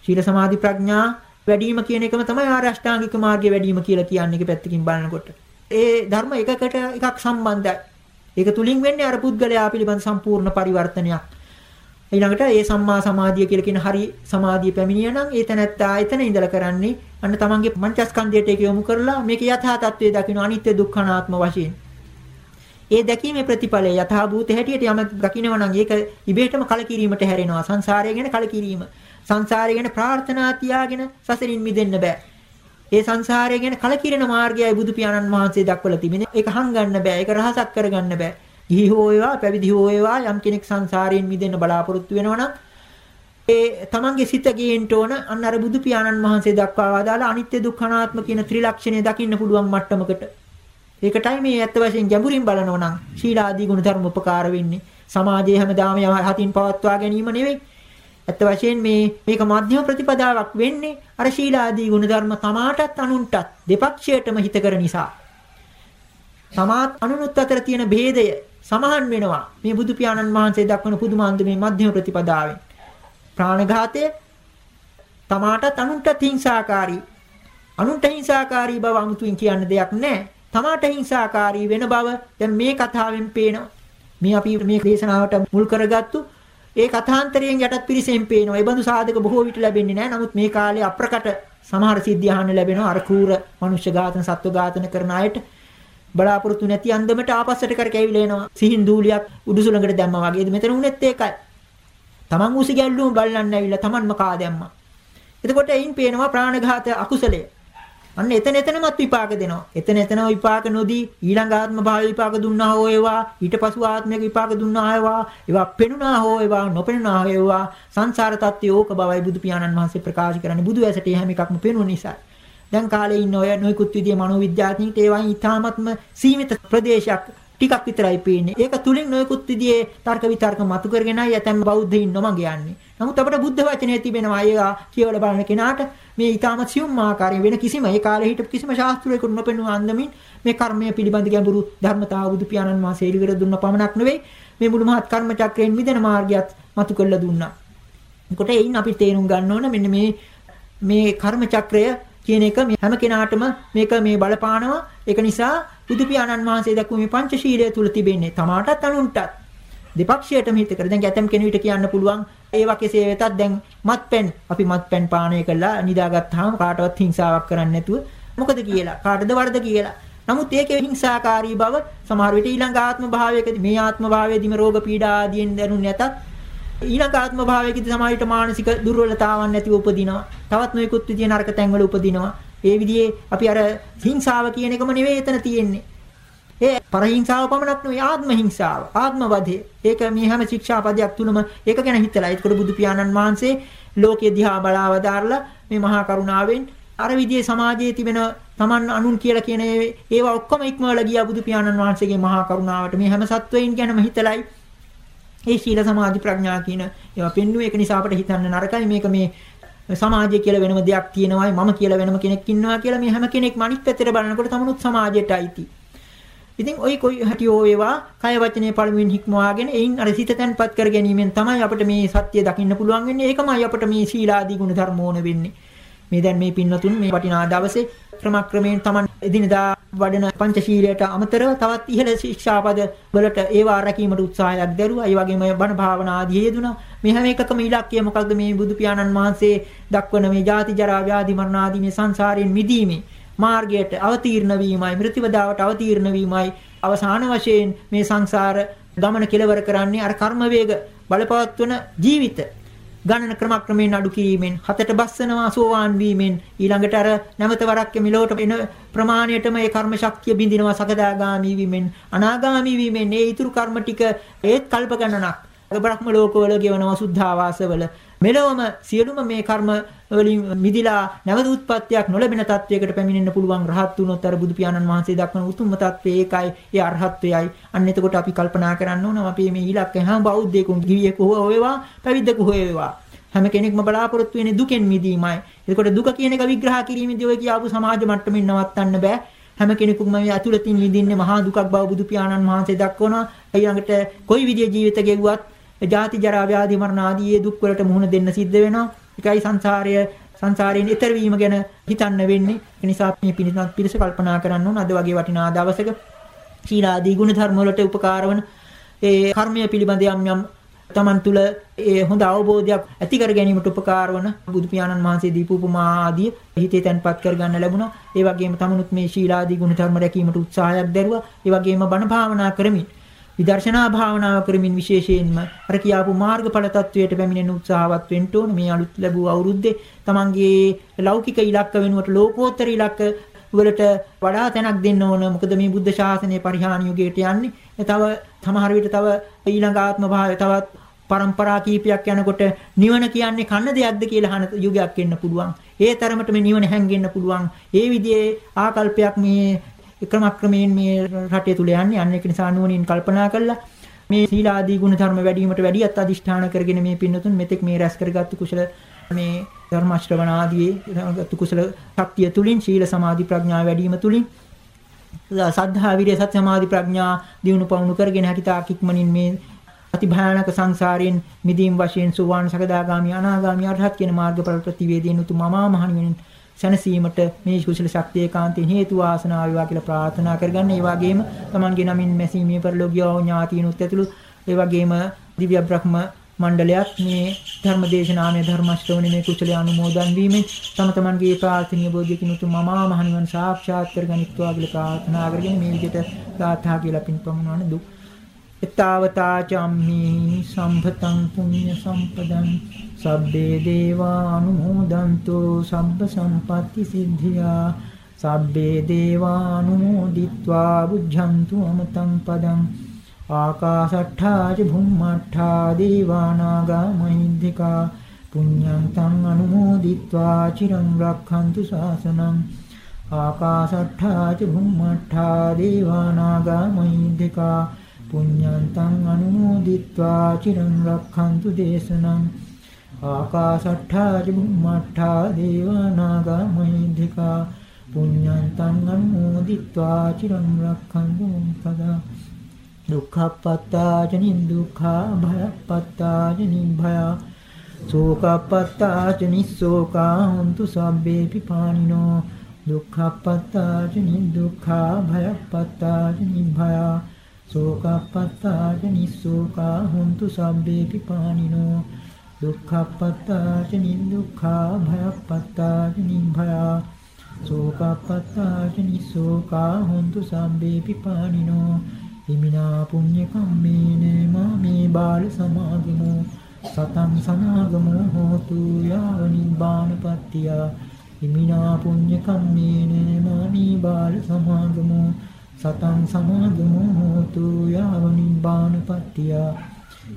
සීල සමාධි ප්‍රඥා වැඩිම කියන එකම තමයි ආර්ය අෂ්ටාංගික මාර්ගය වැඩිම කියලා කියන්නේ එක පැත්තකින් බලනකොට. ඒ ධර්ම එකකට එකක් සම්බන්ධයි. ඒක තුලින් වෙන්නේ අර පුද්ගලයා පිළිබඳ සම්පූර්ණ පරිවර්තනයක්. ඊළඟට ඒ සම්මා සමාධිය කියලා කියන හරි සමාධිය පැමිණියා නම් ඒ තැනැත්තා එතන ඉඳලා කරන්නේ අන්න තමන්ගේ මනස්කන්ධයට ඒක යොමු කරලා මේක යථා තත්ත්වයේ දකින්න අනිත්‍ය දුක්ඛනාත්ම වශයෙන්. ඒ දැකීමේ ප්‍රතිඵලය යථා භූත හැටියට යමක් දකින්නවා නම් ඒක ඉබේටම කලකිරීමට හැරෙනවා. සංසාරය ගැන කලකිරීම. සංසාරය ගැන ප්‍රාර්ථනා තියාගෙන සසරින් මිදෙන්න බෑ. ඒ සංසාරය ගැන කලකිරෙන මාර්ගයයි බුදු පියාණන් වහන්සේ දක්වලා තිබෙන්නේ. ඒක හංගන්න බෑ. ඒක රහසක් කරගන්න බෑ. ගිහි හෝ වේවා පැවිදි හෝ වේවා යම් කෙනෙක් සංසාරයෙන් මිදෙන්න බලාපොරොත්තු වෙනවා නම් ඒ තමන්ගේ සිත ගේන්න ඕන අන්න අර බුදු පියාණන් වහන්සේ දක්වා වදාළ අනිත්‍ය දුක්ඛ අනාත්ම කියන ත්‍රිලක්ෂණය දකින්න පුළුවන් මට්ටමකට. ඒකටයි මේ ඇත්ත වශයෙන් ගැඹුරින් බලනවා නම් ශීලාදී ගුණ ධර්ම උපකාර වෙන්නේ. සමාජයේ හැමදාම යහතින් පවත්වා ගැනීම නෙවෙයි. ඇත්ත වශයෙන් මේ මේක මධ්‍යම ප්‍රතිපදාවක් වෙන්නේ අර ශීලාදී ගුණධර්ම තමාටත් අනුන්ටත් දෙපක්ෂයටම හිතකර නිසා. තමාත් අනුනුත් අතර තියෙන ભેදය සමහන් වෙනවා. මේ බුදු පියාණන් වහන්සේ දක්වන පුදුමාන්ත මේ මධ්‍යම ප්‍රතිපදාවෙන්. ප්‍රාණඝාතය තමාටත් අනුන්ටත් හිංසාකාරී. අනුන්ට හිංසාකාරී බව අමුතුවෙන් කියන්න දෙයක් නැහැ. තමාට හිංසාකාරී වෙන බව දැන් මේ කතාවෙන් පේනවා. මේ අපි මේ දේශනාවට මුල් කරගත්තු ඒ කථාන්තරයෙන් යටත් පිරිසෙන් පේනවා. ඒ බඳු සාධක බොහෝ විට ලැබෙන්නේ නැහැ. නමුත් මේ කාලේ අප්‍රකට සමහර සිද්ධි අහන්න ලැබෙනවා. අර කූර මනුෂ්‍ය ඝාතන, සත්ව ඝාතන කරන අයට බලාපොරොත්තු නැති අන්දමට ආපස්සට කර කැවිලා එනවා. සිහින් දූලියක් උඩුසුලඟට දැම්මා වගේද මෙතන උනේත් ඒකයි. Taman උසි ගැල්ලුම බල්ලන්න ඇවිල්ලා Tamanම කා දැම්මා. එතකොට එයින් පේනවා ප්‍රාණඝාත අකුසලයේ අන්න එතන එතනමත් විපාක දෙනවා. එතන එතනම විපාක නොදී ඊළඟ ආත්ම භාව විපාක දුන්නා හෝ ඒවා ඊට පසු ආත්මයක විපාක දුන්නා ඒවා ඒවා පෙනුනා හෝ ඒවා නොපෙනුනා හෝ ඒවා සංසාර තත්ත්වය ඕක බවයි බුදු පියාණන් වහන්සේ ප්‍රකාශ කරන්නේ. බුදු ඇසට හැම එකක්ම පෙනුන නිසා. දැන් කාලේ ඉන්න ඔය නොයිකුත් විදියේ මනෝවිද්‍යාඥයින්ට ඒවායින් ඊටාත්ම සීමිත ප්‍රදේශයක් ටිකක් විතරයි පේන්නේ. ඒක තුලින් නොයෙකුත් විදිහේ තර්ක විතර්ක මතු කරගෙනයි ඇතැම් බෞද්ධයින් නොමග යන්නේ. නමුත් අපිට බුද්ධ වචනේ තිබෙනවා ඒවා කියවල බලන කෙනාට මේ ඊටම සියුම් ආකාරයෙන් වෙන කිසිම ඒ කාලේ හිටපු කිසිම ශාස්ත්‍රයකට නොපෙනුන අන්දමින් මේ කර්මය පිළිබඳ ගැඹුරු ධර්මතාව බුදු පියාණන් වහන්සේ ඉලිකර දුන්න පමණක් නෙවෙයි මේ මුළු මහත් කර්ම චක්‍රයෙන් මිදෙන මාර්ගයත් මතු කරලා දුන්නා. එතකොට එයින් අපි තේරුම් ගන්න ඕන මෙන්න මේ මේ කර්ම චක්‍රය කියන එක මේ හැම කෙනාටම මේක මේ බලපානවා. ඒක නිසා බුදු පියාණන් වහන්සේ දක්වපු මේ පංචශීලය තුල තිබෙන්නේ තමාටත් අනුන්ටත් දෙපක්ෂයටම හිත කර. දැන් ගැතම් කෙනෙකුට කියන්න පුළුවන් ඒවා කෙසේ වෙතත් දැන් මත්පැන් අපි මත්පැන් පානය කළා නිදාගත්තාම කාටවත් හිංසාවක් කරන්නේ නැතුව මොකද කියලා කාටද වරද කියලා නමුත් ඒකේ හිංසාකාරී බව සමහර විට ඊළඟ ආත්ම භාවයකදී මේ ආත්ම භාවයේදීම රෝග පීඩා ආදීන් දැනුනේ නැතත් ඊළඟ ආත්ම භාවයකදී සමහර විට මානසික දුර්වලතාවන් නැතිව උපදිනවා. තවත් නොයෙකුත් විදිහේ නරක තැන්වල උපදිනවා. ඒ විදිහේ අපි අර හිංසාව කියන එකම නෙවෙයි එතන තියෙන්නේ. ඒ පරහිංසාව පමණක් නෙවෙයි ආත්ම හිංසාව, ආත්ම වධය. ඒක මේ හැම ශික්ෂාපදයක් තුලම ඒක ගැන හිතලා. ඒකට බුදු පියාණන් වහන්සේ ලෝකයේ දිහා බලාව දාරලා මේ මහා කරුණාවෙන් අර විදිහේ සමාජයේ තිබෙන Taman අනුන් කියලා කියන ඒවා ඔක්කොම ඉක්මවලා ගියා බුදු පියාණන් වහන්සේගේ මහා කරුණාවට මේ හැම සත්වයින් ගැනම හිතලයි ඒ සීල සමාධි ප්‍රඥා කියන ඒවා පෙන්වුවේ ඒක නිසා අපිට හිතන්න නරකයි මේක මේ සමාජය කියලා වෙනම දෙයක් තියෙනවායි මම කියලා වෙනම කෙනෙක් ඉන්නවා කියලා මේ හැම කෙනෙක්ම අනිත් පැත්තට බලනකොට තමනුත් සමාජයට අයිති. ඉතින් ওই කොයි හැටියෝ වේවා කය වචනේ පළමුවෙන් හික්මවාගෙන එයින් අර සිත තැන්පත් කර ගැනීමෙන් තමයි අපිට මේ සත්‍ය දකින්න පුළුවන් වෙන්නේ. ඒකමයි අපිට මේ සීලාදී ගුණ ධර්ම ඕන වෙන්නේ. මේ දැන් මේ පින්නතුන් මේ වටිනා දවසේ ක්‍රමක්‍රමයෙන් Taman එදිනදා වඩන පංචශීලයට අමතරව තවත් ඉහළ ශික්ෂාපද වලට ඒවා රැකීමට උත්සාහයක් දැරුවා. ඒ වගේම බණ භාවනා ආදී යෙදුණා. මේ හැම එකකම ඉලක්කය මොකක්ද මේ බුදු පියාණන් වහන්සේ දක්වන මේ ජාති ජරා ව්‍යාධි මරණ ආදී මේ සංසාරයෙන් මිදීමේ මාර්ගයට අවතීර්ණ වීමයි මෘතිවදාවට අවතීර්ණ වීමයි අවසාන වශයෙන් මේ සංසාර ගමන කෙලවර කරන්නේ අර කර්ම වේග බලපවත්වන ජීවිත ගණන ක්‍රමක්‍රමයෙන් අඩු කිරීමෙන් හතට බස්සනවා සෝවාන් වීමෙන්. ඊළඟට අර නැවත වරක් මෙලොවට එන ප්‍රමාණයටම ඒ කර්ම ශක්තිය බිඳිනවා සකදාගාමි වීමෙන් අනාගාමි වීමෙන්. ඒ ඊතුරු කර්ම ටික ඒත් කල්ප ගණනක්. බ්‍රහ්ම ලෝකවල ගෙවනවා සුද්ධාවාසවල මෙලොවම සියලුම මේ කර්ම වලින් මිදිලා නැවත උත්පත්තියක් නොලැබෙන තත්වයකට පැමිණෙන්න පුළුවන් රහත් වුණොත් අර බුදු පියාණන් වහන්සේ දක්වන උතුම්ම තත්වය ඒකයි ඒ අරහත්වයයි අන්න එතකොට අපි කල්පනා කරන්න ඕන අපි මේ ඊලක්ක හැම බෞද්ධයෙකුන් ගිවියෙකු හෝ වේවා පැවිද්දකු හෝ වේවා හැම කෙනෙක්ම බලාපොරොත්තු වෙන්නේ දුකෙන් මිදීමයි. එතකොට දුක කියන එක විග්‍රහ කිරීමේදී ඔය කියාපු සමාජ මට්ටමින් නවත්තන්න බෑ. හැම කෙනෙකුම මේ අතුලතින් විඳින්නේ මහා දුකක් බව බුදු පියාණන් වහන්සේ දක්වනවා. ඊළඟට කොයි විදිය ජීවිත ගෙවුවත් ජාති ජරා ව්‍යාධි මරණ ආදී දුක් වලට මුහුණ දෙන්න සිද්ධ වෙනවා. ඒකයි සංසාරය සංසාරයෙන් ඈතර වීම ගැන හිතන්න වෙන්නේ. ඒ නිසා මේ පිළිසත් පිළිස කල්පනා කරන්න ඕන අද වගේ වටිනා දවසක සීලාදී ගුණ ධර්ම වලට උපකාර වන ඒ කර්මය පිළිබඳ යම් යම් තමන් තුළ ඒ හොඳ අවබෝධයක් ඇති කර ගැනීමට උපකාර වන බුදු පියාණන් වහන්සේ දීපු උපමා ආදී හිතේ තැන්පත් කර ගන්න ලැබුණා. ඒ වගේම තමනුත් මේ ශීලාදී ගුණ ධර්ම රැකීමට උත්සාහයක් දැරුවා. ඒ වගේම බණ භාවනා කරමින් විදර්ශනා භාවනාව කරමින් විශේෂයෙන්ම අර කියාපු මාර්ගඵල තත්වයට පැමිණෙන උත්සාහවත් වෙන්න ඕන මේ අලුත් ලැබූ අවුරුද්දේ තමන්ගේ ලෞකික ඉලක්ක වෙනුවට ලෝකෝත්තර ඉලක්ක වලට වඩා තැනක් දෙන්න ඕන මොකද මේ බුද්ධ ශාසනය පරිහානි යුගයට යන්නේ තව සමහර විට තව ඊළඟ ආත්ම භාවය තවත් પરම්පරා කීපයක් යනකොට නිවන කියන්නේ කන්න දෙයක්ද කියලා අහන යුගයක් එන්න පුළුවන්. ඒ තරමට මේ නිවන හැංගෙන්න පුළුවන්. ඒ විදිහේ ආකල්පයක් මේ ක්‍රමක්‍රමයෙන් මේ රටේ තුල යන්නේ. අන්න ඒක නිසා නුවණින් කල්පනා කළා මේ සීලාදී ගුණ ධර්ම වැඩි වීමට වැඩියත් අදිෂ්ඨාන කරගෙන මේ පින්නතුන් මෙතෙක් මේ රැස් කරගත්තු කුසල මේ ධර්ම ශ්‍රවණ ආදී කුසල ශක්තිය තුලින් සීල සමාධි ප්‍රඥා වැඩි වීම තුලින් සද්ධා විරිය සත්‍ය සමාධි ප්‍රඥා දිනු පවුණු කරගෙන හැකිතාක් ඉක්මනින් මේ අති භයානක සංසාරයෙන් මිදීම් වශයෙන් සුවාන් සකදාගාමි අනාගාමි අරහත් කියන මාර්ගඵල ප්‍රතිවේදීන් උතුම් මමා මහණියන් සැනසීමට මේ කුසල ශක්තිය කාන්තේ හේතු වාසනා වේවා කියලා ප්‍රාර්ථනා කරගන්න. ඒ වගේම තමන්ගේ නමින් මැසීමේ පරිලෝකියව ඥාතිනුත් ඇතුළු ඒ වගේම දිව්‍ය බ්‍රහ්ම මණ්ඩලයක් මේ ධර්ම දේශනාමය ධර්ම ශ්‍රවණය මේ කුසල අනුමෝදන් වීමෙන් තම තමන්ගේ ප්‍රාර්ථනීය බෝධියකින් උතුම් මමා මහණිවන් සාක්ෂාත් කරගනිත්වා කියලා ප්‍රාර්ථනා කරගෙන මේ විදිහට ගාථා කියලා පින්පමුණවන දුක් එතාවතා චම්හි සම්පතං පුඤ්ඤ සම්පදං සබ්බේ දේවානුමෝදන්තු සබ්බ සම්පatti සිද්ධියා. සබ්බේ දේවානුමෝදිත්වා බුද්ධන්තු අමතං පදං. ආකාශට්ඨා ච භුම්මට්ඨා දේවානාගා මහින්దికා. පුඤ්ඤං තං අනුමෝදිත්වා චිරං රක්ඛන්තු ශාසනං. ආකාශට්ඨා ච භුම්මට්ඨා දේවානාගා මහින්దికා. පුඤ්ඤං තං අනුමෝදිත්වා චිරං රක්ඛන්තු දේශනං. ආකාශට්ඨා චුම්මට්ඨා දේවානාගා මහින්దికා පුඤ්ඤන්තං අනුමෝදිත්වා චිරං රක්ඛන්තු පදා දුක්ඛපත්තා චනින් දුක්ඛා භයපත්තා චනින් භයා සෝකපත්තා චනිස්සෝකා හොන්තු සබ්බේපි පානිනෝ දුක්ඛපත්තා චනින් දුක්ඛා භයපත්තා චනින් භයා සෝකප්පත්තාච නිස්සෝකා හුන්තු සබ්බේපි පානිනෝ දුක්ඛප්පත්තාච නිදුක්ඛා භයප්පත්තාච නිභයා සෝකප්පත්තාච නිසෝකා හොන්තු සම්බේ පිපානිනෝ හිමිනා පුඤ්ඤ කම්මේන මාමේ බාල සමාගමෝ සතං සමාගමෝ හෝතු යාව නිබ්බානපත්තිය හිමිනා පුඤ්ඤ කම්මේන මාමේ බාල සමාගමෝ සතං සමාගමෝ හෝතු යාව නිබ්බානපත්තිය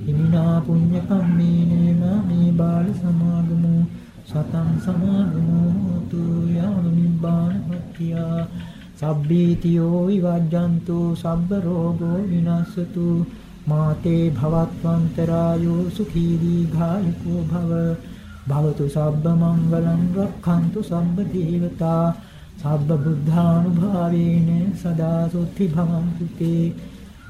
හිමිනා පුඤ්ඤ කම්මේන මාමේ බාල සමාගමෝ. සතං සමාගමෝ. හෝතු යාව නිබ්බානපත්තිය සබ්බීතියෝ විවජ්ජන්තු. සබ්බ රෝගෝ විනස්සතු මාතේ භවත්වන්තරායෝ සුඛී දීඝායුකෝ භව. භවතු සබ්බ මංගලං රක්ඛන්තු සබ්බ දේවතා. සබ්බ බුද්ධානුභාවේන සදා සොත්ති භවන්තු තේ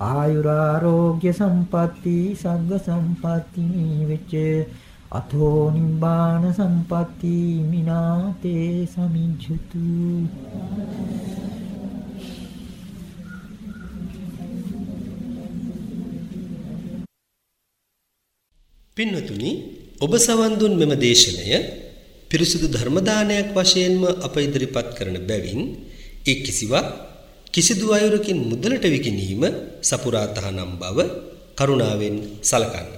ආයුරාෝග්‍ය සම්පatti සග්ග සම්පatti වෙච්ච අතෝ නිබ්බාන සම්පatti මිනාතේ සමිජ්ජතු. පින්වතුනි ඔබ සවන් දුන් මෙම දේශනය පිරිසුදු ධර්ම දානයක් වශයෙන්ම අප ඉදිරිපත් කරන බැවින් ඒ කිසිවක් කිසිදු අයුරකින් මුදලට විකිණීම සපුරා තහනම් බව කරුණාවෙන් සලකන්න.